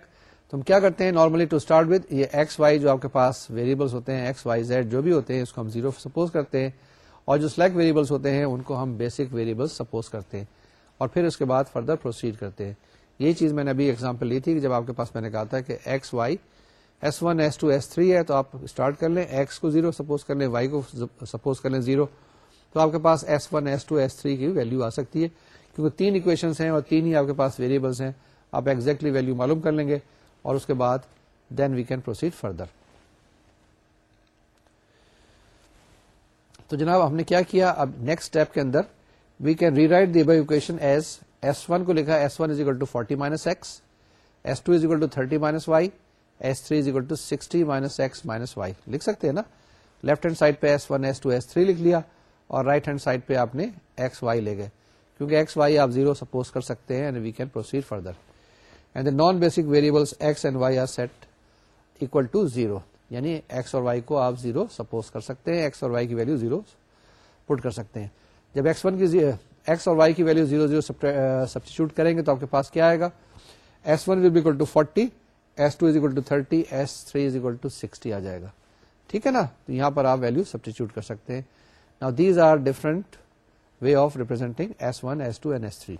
تو ہم کیا کرتے ہیں نارملی ٹو اسٹارٹ وتھ یہ ایکس وائی جو آپ کے پاس ویریبلس ہوتے ہیں ایکس وائی زیڈ جو بھی ہوتے ہیں، اس کو ہم زیرو سپوز کرتے ہیں اور جو سلیکٹ ویریبلس ہوتے ہیں، ان کو ہم بیسک ویریبل سپوز کرتے ہیں اور پھر اس کے بعد فردر پروسیڈ کرتے ہیں۔ یہی چیز میں نے ابھی ایگزامپل لی تھی کہ جب آپ کے پاس میں نے کہا تھا کہ X Y S one S two S three ہے تو آپ اسٹارٹ کر لیں ایکس کو زیرو سپوز کر لیں وائی کو سپوز کر لیں زیرو تو آپ کے پاس S one S two S three کی ویلو آ سکتی ہے۔ کیونکہ تین اکویشنس ہیں اور تین ہی آپ کے پاس ویریبلس ہیں، آپ ایگزیکٹلی ویلو معلوم کر لیں گے اور اس کے بعد then we can proceed further تو جناب، ہم نے کیا کیا؟ اب نیکسٹ اسٹیپ کے اندر we can rewrite the equation as S one کو لکھا S one is equal to forty minus X S two is equal to thirty minus Y S three is equal to sixty minus X minus Y لکھ سکتے ہیں نا؟ Left hand side پہ S one S two S three لکھ لیا اور right hand side پہ آپ نے ایکس وائی لے گئے۔ کیونکہ ایکس وائی آپ زیرو سپوز کر سکتے ہیں we can proceed further and the non basic variables X and Y are set equal to zero یعنی ایکس اور وائی کو آپ زیرو سپوز کر سکتے ہیں، ایکس اور وائی کی ویلو زیرو پٹ کر سکتے ہیں۔ جب ایکس ون کی ایکس اور وائی کی ویلو زیرو زیرو سبسٹیچیوٹ کریں گے تو آپ کے پاس کیا آئے گا؟ S one will be equal to forty S two is equal to thirty, S three is equal to sixty آ جائے گا۔ ٹھیک ہے نا؟ تو یہاں پر آپ ویلو سبسٹیچیوٹ کر سکتے ہیں۔ نا these are different way of representing S one S two and S three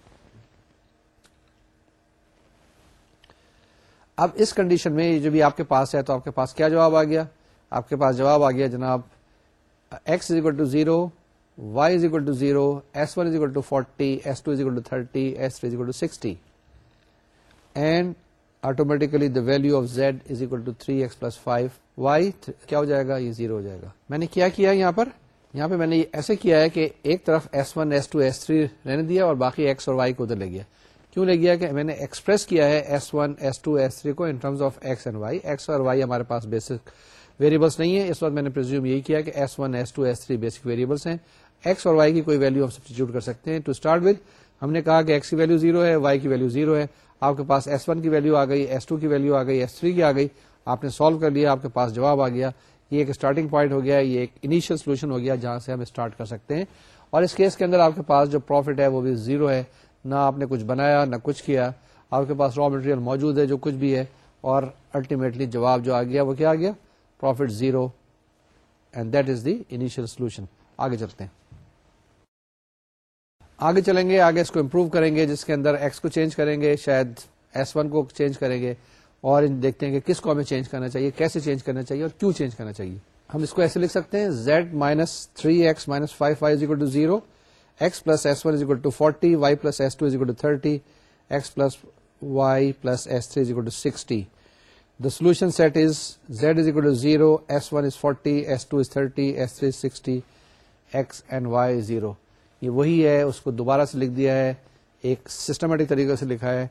اب اس کنڈیشن میں جو بھی آپ کے پاس ہے تو آپ کے پاس کیا جواب آ گیا؟ آپ کے پاس جواب آ گیا جناب X is equal to zero Y is equal to zero S one is equal to forty S two is equal to thirty S three is equal to sixty and automatically the value of Z is equal to three X plus five Y کیا ہو جائے گا یہ zero ہو جائے گا میں نے کیا کیا یہاں پر یہاں پہ میں نے ایسے کیا ہے کہ ایک طرف S one S two S three رہنے دیا اور باقی ایکس اور وائی کو ادھر لے گیا۔ کیوں لے گیا کہ میں نے ایکسپریس کیا ہے S one S two S three کو in terms of X and Y X اور وائی ہمارے پاس بیسک ویریبلس نہیں ہے اس وقت میں نے پرزیوم یہی کیا کہ S one S two S three basic variables ہیں۔ ایکس اور وائی کی کوئی ویلو ہم سبسٹیچیوٹ کر سکتے ہیں۔ ٹو اسٹارٹ ود ہم نے کہا کہ ایکس کی ویلو زیرو ہے وائی کی ویلو زیرو ہے۔ آپ کے پاس ایس ون کی ویلو آ گئی ایس ٹو کی ویلو آ گئی ایس تھری کی آ گئی۔ آپ نے سالو کر لیا، آپ کے پاس جواب آ گیا۔ یہ ایک اسٹارٹنگ پوائنٹ ہو گیا، یہ ایک انیشیل سولوشن ہو گیا جہاں سے ہم اسٹارٹ کر سکتے ہیں۔ اور اس کیس کے اندر آپ کے پاس جو پروفٹ ہے وہ بھی زیرو ہے۔ نہ آپ نے کچھ بنایا، نہ کچھ کیا۔ آپ کے پاس را مٹیریل موجود ہے جو کچھ بھی ہے۔ اور الٹیمیٹلی جواب جو آ گیا وہ کیا آ گیا؟ Profit zero and that is the initial solution آگے چلتے ہیں۔ آگے چلیں گے، آگے اس کو امپروو کریں گے، جس کے اندر ایکس کو چینج کریں گے، شاید ایس ون کو چینج کریں گے۔ اور دیکھتے ہیں کہ کس کو ہمیں چینج کرنا چاہیے، کیسے چینج کرنا چاہیے اور کیوں چینج کرنا چاہیے۔ ہم اس کو ایسے لکھ سکتے ہیں Z minus three X minus five five equal to zero X plus S one is equal to forty Y plus S two is equal to thirty X plus Y plus S three is equal to sixty the solution set is Z is equal to zero S one is forty S two is thirty S three sixty X and Y zero یہ وہی ہے، اس کو دوبارہ سے لکھ دیا ہے، ایک سسٹمیٹک طریقے سے لکھا ہے۔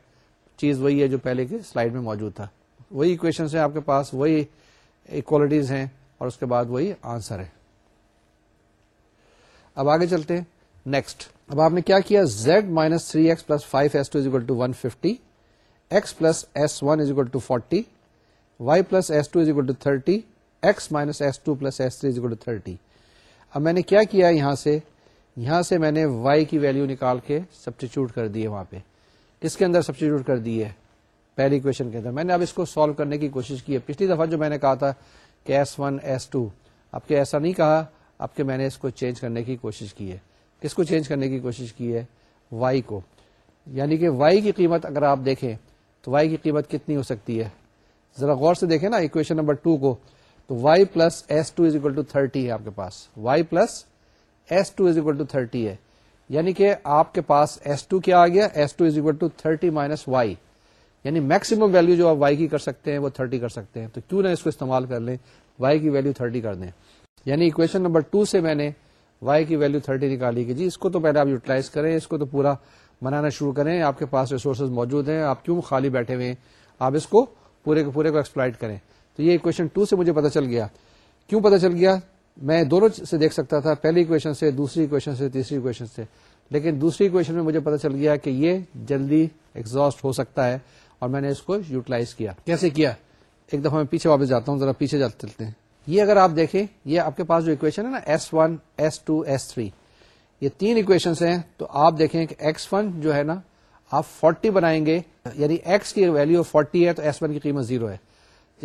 چیز وہی ہے جو پہلے کی سلائڈ میں موجود تھا۔ وہی اکویشن ہیں آپ کے پاس، وہی اکوالٹیز ہیں اور اس کے بعد وہی آنسر ہے اب آگے چلتے ہیں۔ نیکسٹ اب آپ نے کیا کیا؟ Z minus three X plus five S two is equal to one fifty X plus S one is equal to forty Y plus S two is equal to thirty X minus S two plus S three is equal to thirty اب میں نے کیا کیا یہاں سے؟ یہاں سے میں نے وائی کی ویلو نکال کے سبسٹیچیوٹ کر دی ہے وہاں پہ۔ کس کے اندر سبسٹیچیوٹ کر دی ہے؟ پہلی کوشچن کے اندر. میں نے اب اس کو سالو کرنے کی کوشش کی ہے. پچھلی دفعہ جو میں نے کہا تھا کہ ایس ون ایس ٹو اب کے ایسا نہیں کہا، اب کہ میں نے اس کو چینج کرنے کی کوشش کی ہے. کس کو چینج کرنے کی کوشش کی ہے؟ وائی کو. یعنی کہ وائی کی قیمت اگر آپ دیکھیں تو وائی کی قیمت کتنی ہو سکتی ہے؟ ذرا غور سے دیکھیں نا اکویشن نمبر ٹو کو. تو Y plus S two is equal to thirty ہے آپ کے پاس. Y plus S two is equal to thirty ہے. یعنی کہ آپ کے پاس ایس ٹو کیا آ گیا؟ S two is equal to thirty minus Y یعنی میکسیمم ویلو جو آپ وائی کی کر سکتے ہیں وہ تھرٹی کر سکتے ہیں. تو کیوں نہ اس کو استعمال کر لیں؟ وائی کی ویلو تھرٹی کر دیں. یعنی اکویشن نمبر ٹو سے میں نے وائی کی ویلو تھرٹی نکالی کہ جی اس کو تو پہلے آپ یوٹیلائز کریں، اس کو تو پورا بنانا شروع کریں، آپ کے پاس ریسورسز موجود ہیں، آپ کیوں خالی بیٹھے ہوئے ہیں؟ آپ اس کو پورے کے پورے کو ایکسپلائٹ کریں. تو یہ اکویشن ٹو سے مجھے پتا چل گیا. کیوں پتا چل گیا؟ میں دونوں سے دیکھ سکتا تھا، پہلی اکویشن سے، دوسری اکویشن سے، تیسری اکویشن سے۔ لیکن دوسری اکویشن میں مجھے پتا چل گیا کہ یہ جلدی ایگزاسٹ ہو سکتا ہے اور میں نے اس کو یوٹیلائز کیا۔ کیسے کیا؟ ایک دفعہ میں پیچھے واپس جاتا ہوں، ذرا پیچھے جاتے چلتے ہیں۔ یہ اگر آپ دیکھیں، یہ آپ کے پاس جو اکویشن ہے نا S one S two S three یہ تین اکویشن ہیں۔ تو آپ دیکھیں کہ ایکس ون جو ہے نا، آپ فورٹی بنائیں گے۔ یعنی ایکس کی ویلو فورٹی ہے، تو ایس ون کی قیمت زیرو ہے۔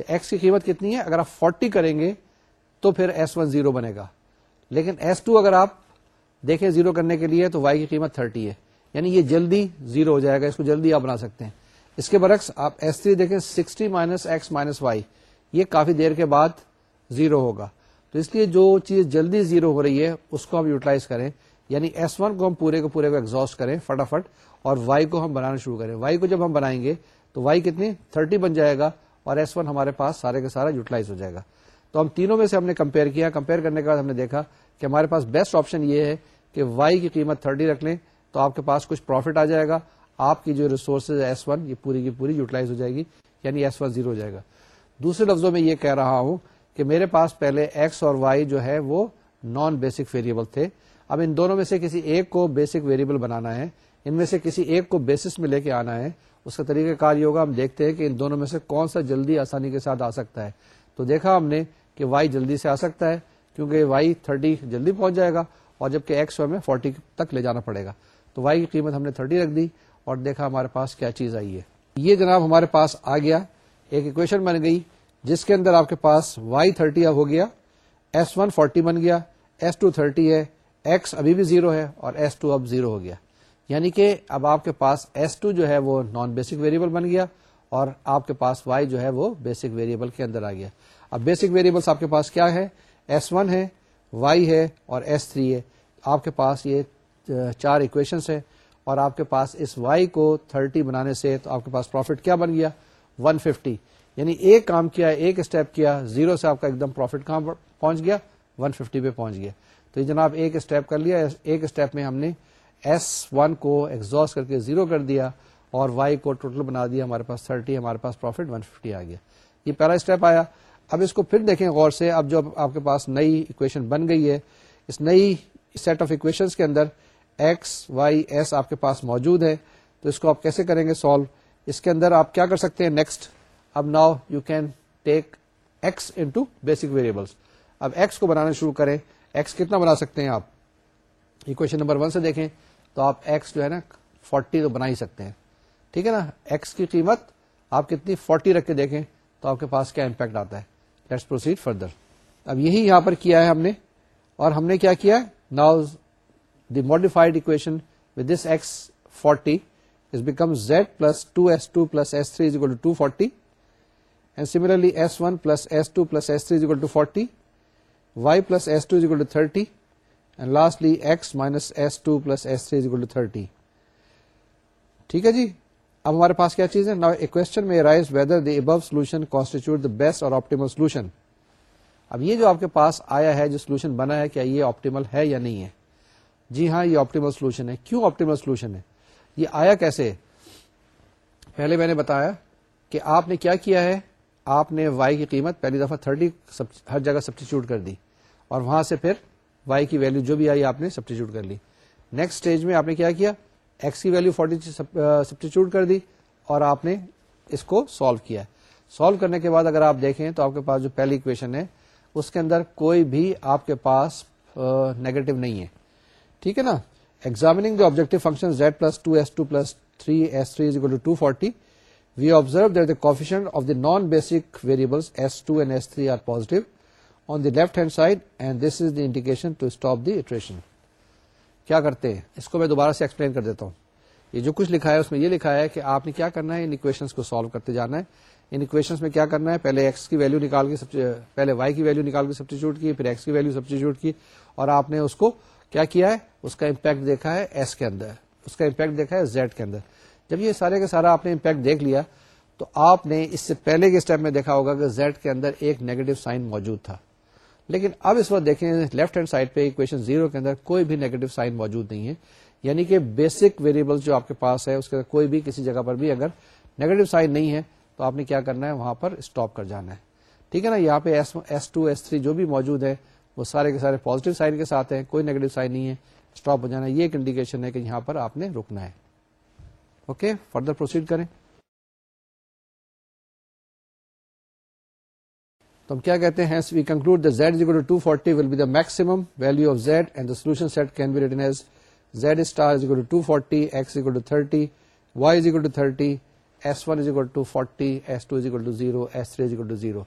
ایکس کی قیمت کتنی ہے؟ اگر آپ فورٹی کریں گے تو پھر ایس ون زیرو بنے گا۔ لیکن ایس ٹو اگر آپ دیکھیں زیرو کرنے کے لیے تو وائی کی قیمت تھرٹی ہے۔ یعنی یہ جلدی زیرو ہو جائے گا، اس کو جلدی آپ بنا سکتے ہیں۔ اس کے برعکس آپ ایس تھری دیکھیں sixty minus X minus Y یہ کافی دیر کے بعد زیرو ہوگا۔ تو اس لیے جو چیز جلدی زیرو ہو رہی ہے، اس کو ہم یوٹیلائز کریں۔ یعنی ایس ون کو ہم پورے کو پورے کو ایگزاسٹ کریں فٹافٹ، اور وائی کو ہم بنانا شروع کریں۔ وائی کو جب ہم بنائیں گے تو وائی کتنی؟ تھرٹی بن جائے گا، اور ایس ون ہمارے پاس سارے کا سارا یوٹیلائز ہو جائے گا۔ تو ہم تینوں میں سے ہم نے کمپیئر کیا. کمپیئر کرنے کے بعد ہم نے دیکھا کہ ہمارے پاس بیسٹ آپشن یہ ہے کہ وائی کی قیمت تھرٹی رکھ لیں تو آپ کے پاس کچھ پروفٹ آ جائے گا. آپ کی جو ریسورسز ایس ون یہ پوری کی پوری یوٹیلائز ہو جائے گی. یعنی ایس ون زیرو ہو جائے گا. دوسرے لفظوں میں یہ کہہ رہا ہوں کہ میرے پاس پہلے ایکس اور وائی جو ہے وہ نان بیسک ویریبل تھے. اب ان دونوں میں سے کسی ایک کو بیسک ویریبل بنانا ہے. ان میں سے کسی ایک کو بیسس میں لے کے آنا ہے. اس کا طریقہ کار یہ ہوگا، ہم دیکھتے ہیں کہ ان دونوں میں سے کون سا جلدی آسانی کے ساتھ آ سکتا ہے. تو دیکھا ہم نے کہ وائی جلدی سے آ سکتا ہے، کیونکہ وائی تھرٹی جلدی پہنچ جائے گا اور جبکہ ایکس ہمیں فورٹی تک لے جانا پڑے گا۔ تو وائی کی قیمت ہم نے تھرٹی رکھ دی اور دیکھا ہمارے پاس کیا چیز آئی ہے۔ یہ جناب ہمارے پاس آ گیا۔ ایک اکویشن بن گئی جس کے اندر آپ کے پاس وائی تھرٹی اب ہو گیا ایس ون فورٹی بن گیا ایس ٹو تھرٹی ہے ایکس ابھی بھی زیرو ہے اور ایس ٹو اب زیرو ہو گیا۔ یعنی کہ اب آپ کے پاس ایس ٹو جو ہے وہ نان بیسک ویریبل بن گیا اور آپ کے پاس وائی جو ہے وہ بیسک ویریبل کے اندر آ گیا۔ اب بیسک ویریبلس آپ کے پاس کیا ہے ایس ون ہے وائی ہے اور ایس تھری ہے۔ آپ کے پاس یہ چار اکویشنس ہے اور آپ کے پاس اس وائی کو تھرٹی بنانے سے تو آپ کے پاس پروفٹ کیا بن گیا؟ ون ففٹی یعنی ایک کام کیا، ایک اسٹیپ کیا زیرو سے آپ کا ایک دم پروفٹ کہاں پہنچ گیا؟ ون ففٹی پہ پہنچ گیا۔ تو یہ جناب ایک اسٹیپ کر لیا، ایک اسٹیپ میں ہم نے ایس ون کو ایگزاسٹ کر کے زیرو کر دیا اور وائی کو ٹوٹل بنا دیا، ہمارے پاس تھرٹی ہمارے پاس پروفٹ ون ففٹی آ گیا۔ یہ پہلا اسٹیپ آیا۔ اب اس کو پھر دیکھیں غور سے، اب جو آپ کے پاس نئی اکویشن بن گئی ہے، اس نئی سیٹ آف اکویشن کے اندر ایکس وائی ایس آپ کے پاس موجود ہے تو اس کو آپ کیسے کریں گے سالو اس کے اندر آپ کیا کر سکتے ہیں نیکسٹ اب now you can take X into basic variables اب ایکس کو بنانا شروع کریں۔ ایکس کتنا بنا سکتے ہیں آپ؟ اکویشن نمبر ون سے دیکھیں تو آپ ایکس جو ہے نا فورٹی تو بنا ہی سکتے ہیں۔ ٹھیک ہے نا؟ ایکس کی قیمت آپ کتنی فورٹی رکھ کے دیکھیں تو آپ کے پاس کیا امپیکٹ آتا ہے؟ لیٹس پروسیڈ فردر اب یہی یہاں پر کیا ہے ہم نے اور ہم نے کیا کیا now the modified equation with this X forty is become Z plus two S two plus S three is equal to forty and similarly S one plus S two plus S three is equal to forty Y plus S two is equal to thirty and lastly X minus S two plus S three is equal to thirty ٹھیک ہے جی؟ اب ہمارے پاس کیا چیز ہے؟ نا question may arise whether the above solution constitute the best or optimal solution اب یہ جو آپ کے پاس آیا ہے، جو سولوشن بنا ہے، کیا یہ آپٹیمل ہے یا نہیں ہے؟ جی ہاں یہ آپٹیمل سولوشن ہے۔ کیوں آپٹیمل سولوشن ہے؟ یہ آیا کیسے؟ پہلے میں نے بتایا کہ آپ نے کیا کیا ہے؟ آپ نے وائی کی قیمت پہلی دفعہ تھرٹی ہر جگہ سبسٹیچیوٹ کر دی اور وہاں سے پھر وائی کی ویلو جو بھی آئی، آپ نے سبسٹیچیوٹ کر لی۔ نیکسٹ اسٹیج میں آپ نے کیا کیا؟ ایکس کی ویلو فورٹی سبسٹیچیوٹ کر دی اور آپ نے اس کو سالو کیا سالو کرنے کے بعد اگر آپ دیکھیں تو آپ کے پاس جو پہلی اکویشن ہے، اس کے اندر کوئی بھی آپ کے پاس uh, نیگیٹو نہیں ہے۔ ٹھیک ہے نا؟ Examining the objective function Z plus two S two plus three S three is equal to forty we observe that the coefficient of the non basic variable S two and S three are positive on the left hand side and this is the indication to stop the iteration کیا کرتے ہیں؟ اس کو میں دوبارہ سے explain کر دیتا ہوں۔ یہ جو کچھ لکھا ہے، اس میں یہ لکھا ہے کہ آپ نے کیا کرنا ہے؟ ان اکویشن کو سالو کرتے جانا ہے۔ ان اکویشن میں کیا کرنا ہے؟ پہلے ایکس کی ویلو نکال کے پہلے وائی کی ویلو نکال کے سبسٹیچیوٹ کی، پھر ایکس کی ویلو سبسٹیچیوٹ کی اور آپ نے اس کو کیا کیا ہے؟ اس کا امپیکٹ دیکھا ہے ایس کے اندر۔ اس کا امپیکٹ دیکھا ہے زیڈ کے اندر۔ جب یہ سارے کا سارا آپ نے امپیکٹ دیکھ لیا، تو آپ نے اس سے پہلے کے اسٹیپ میں دیکھا ہوگا کہ زیڈ کے اندر ایک نیگیٹو سائن موجود تھا۔ لیکن اب اس وقت دیکھیں لیفٹ ہینڈ سائڈ پہ اکویشن زیرو کے اندر کوئی بھی نیگیٹو سائن موجود نہیں ہے۔ یعنی کہ بیسک ویریبل جو آپ کے پاس ہے، اس کے کوئی بھی کسی جگہ پر بھی اگر نیگیٹو سائن نہیں ہے، تو آپ نے کیا کرنا ہے؟ وہاں پر اسٹاپ کر جانا ہے۔ ٹھیک ہے نا؟ یہاں پہ ایس ٹو ایس تھری جو بھی موجود ہے، وہ سارے کے سارے پوزیٹو سائن کے ساتھ ہیں، کوئی نیگیٹو سائن نہیں ہے۔ اسٹاپ ہو جانا یہ ایک انڈیکیشن ہے کہ یہاں پر آپ نے رکنا ہے۔ اوکے فردر پروسیڈ کریں۔ تو ہم کیا کہتے ہیں؟ We conclude the Z to two forty will be the maximum value of Z and the solution set can be written as Z star is equal to two forty X equal to thirty Y is equal to thirty S one is equal to forty S two is equal to zero S three is equal to zero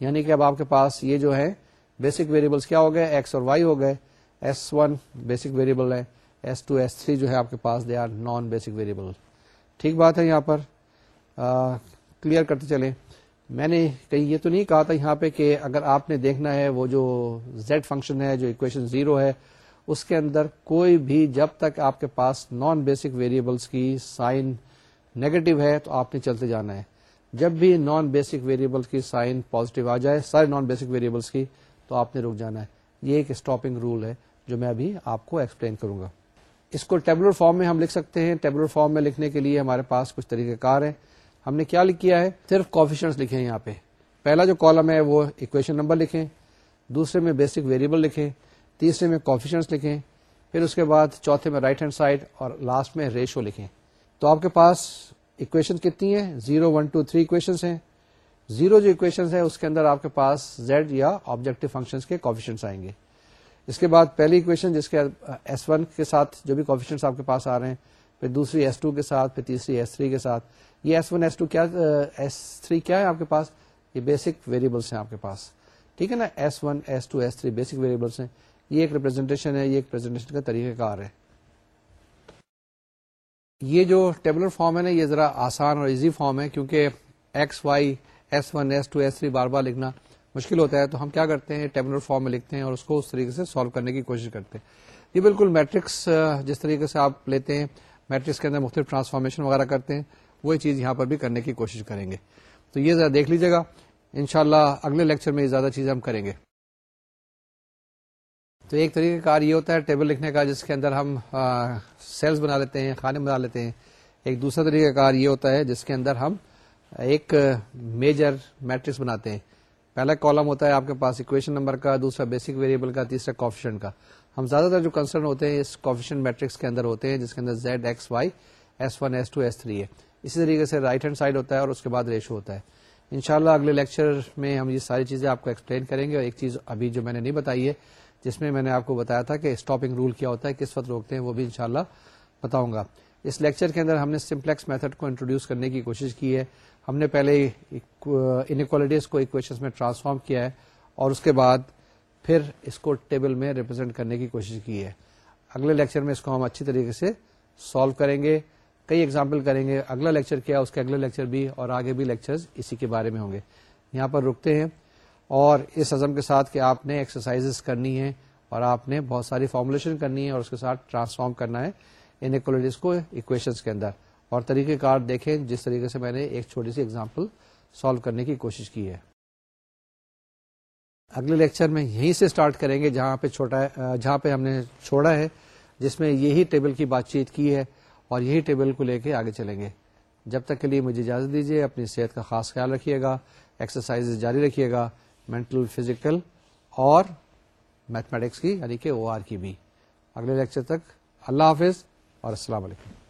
یعنی کہ اب آپ کے پاس یہ جو ہے basic variables کیا ہو گئے؟ ایکس اور وائی ہو گئے. ایس ون بیسک ویریبل ہے. ایس ٹو ایس تھری جو ہے آپ کے پاس they are non basic variable ٹھیک بات ہے یہاں پر. کلیئر کرتے چلیں. میں نے کہیں یہ تو نہیں کہا تھا یہاں پہ کہ اگر آپ نے دیکھنا ہے وہ جو زیڈ فنکشن ہے، جو اکویشن زیرو ہے، اس کے اندر کوئی بھی جب تک آپ کے پاس نان بیسک ویریبلس کی سائن نیگیٹو ہے تو آپ نے چلتے جانا ہے۔ جب بھی نان بیسک ویریبل کی سائن پازیٹو آ جائے، سارے نان بیسک ویریبلس کی، تو آپ نے رک جانا ہے۔ یہ ایک اسٹاپنگ رول ہے جو میں ابھی آپ کو ایکسپلین کروں گا۔ اس کو ٹیبلر فارم میں ہم لکھ سکتے ہیں۔ ٹیبلر فارم میں لکھنے کے لیے ہمارے پاس کچھ طریقہ کار ہیں۔ ہم نے کیا کیا ہے؟ صرف کوفیشنس لکھے ہیں یہاں پہ۔ پہلا جو کالم ہے وہ اکویشن نمبر لکھیں، دوسرے میں بیسک ویریبل لکھیں، تیسرے میں کوفیشنس لکھیں، پھر اس کے بعد چوتھے میں رائٹ ہینڈ سائڈ اور لاسٹ میں ریشو لکھیں۔ تو آپ کے پاس اکویشن کتنی ہے zero one two three equation ہیں۔ زیرو جو اکویشن ہے اس کے اندر آپ کے پاس زیڈ یا آبجیکٹو فنکشن کے کوفیشنس آئیں گے۔ اس کے بعد پہلی اکویشن جس کے ایس ون کے ساتھ جو بھی کوفیشنس آپ کے پاس آ رہے ہیں پھر دوسری ایس ٹو کے ساتھ، پھر تیسری ایس تھری کے ساتھ۔ یہ ایس ون ایس ٹو کیا ایس تھری کیا ہے آپ کے پاس؟ یہ بیسک ویریبلس ہیں آپ کے پاس۔ ٹھیک ہے نا؟ S one S two S three basic variables ہیں۔ یہ ایک ریپرزینٹیشن ہے، یہ ایک پرزنٹیشن کا طریقہ کار ہے۔ یہ جو ٹیبلر فارم ہے نا، یہ ذرا آسان اور ایزی فارم ہے کیونکہ X Y S one S two S three بار بار لکھنا مشکل ہوتا ہے۔ تو ہم کیا کرتے ہیں؟ ٹیبلر فارم میں لکھتے ہیں اور اس کو اس طریقے سے سالو کرنے کی کوشش کرتے ہیں۔ یہ بالکل میٹرکس جس طریقے سے آپ لیتے ہیں میٹرکس کے اندر مختلف ٹرانسفارمیشن وغیرہ کرتے ہیں، وہی چیز یہاں پر بھی کرنے کی کوشش کریں گے۔ تو یہ ذرا دیکھ لیجیے گا۔ انشاءاللہ اگلے لیکچر میں یہ زیادہ چیزیں ہم کریں گے۔ تو ایک طریقہ کار یہ ہوتا ہے، ٹیبل لکھنے کا، جس کے اندر ہم سیلز بنا لیتے ہیں کھانے بنا لیتے ہیں۔ ایک دوسرا طریقہ کار یہ ہوتا ہے، جس کے اندر ہم ایک میجر میٹرکس بناتے ہیں۔ پہلا کالم ہوتا ہے آپ کے پاس اکویشن نمبر کا، دوسرا بیسک ویریبل کا، تیسرا کوفیشن کا۔ ہم زیادہ تر جو کنسرن ہوتے ہیں اس کوفیشن میٹرکس کے اندر ہوتے ہیں، جس کے اندر Z X Y S one S two S three ہے۔ اسی طریقے سے رائٹ ہینڈ سائڈ ہوتا ہے اور اس کے بعد ریشو ہوتا ہے۔ انشاءاللہ اگلے لیکچر میں ہم یہ ساری چیزیں آپ کو ایکسپلین کریں گے اور ایک چیز ابھی جو میں نے نہیں بتائی ہے، جس میں میں نے آپ کو بتایا تھا کہ اسٹاپنگ رول کیا ہوتا ہے، کس وقت روکتے ہیں، وہ بھی انشاءاللہ بتاؤں گا۔ اس لیکچر کے اندر ہم نے سمپلیکس میتھڈ کو انٹروڈیوس کرنے کی کوشش کی ہے۔ ہم نے پہلے انکوالٹیز کو اکویشن میں ٹرانسفارم کیا ہے اور اس کے بعد پھر اس کو ٹیبل میں ریپرزینٹ کرنے کی کوشش کی ہے۔ اگلے لیکچر میں اس کو ہم اچھی طریقے سے سالو کریں گے، کئی ایگزامپل کریں گے، اگلا لیکچر کیا، اس کے اگلے لیکچر بھی اور آگے بھی لیکچر اسی کے بارے میں ہوں گے۔ یہاں پر رکتے ہیں۔ اور اس عزم کے ساتھ کہ آپ نے ایکسرسائز کرنی ہے اور آپ نے بہت ساری فارمولیشن کرنی ہے اور اس کے ساتھ ٹرانسفارم کرنا ہے انکوالٹیز کو اکویشنز کے اندر۔ اور طریقہ کار دیکھیں جس طریقے سے میں نے ایک چھوٹی سی ایگزامپل سالو کرنے کی کوشش کی ہے۔ اگلے لیکچر میں یہیں سے اسٹارٹ کریں گے، جہاں پہ چھوٹا جہاں پہ ہم نے چھوڑا ہے، جس میں یہی ٹیبل کی بات چیت کی ہے اور یہی ٹیبل کو لے کے آگے چلیں گے۔ جب تک کے لیے مجھے اجازت دیجیے اپنی صحت کا خاص خیال رکھیے گا ایکسرسائز جاری رکھیے گا مینٹل فزیکل اور میتھمیٹکس کی یعنی کہ او آر کی بھی۔ اگلے لیکچر تک اللہ حافظ اور السلام علیکم۔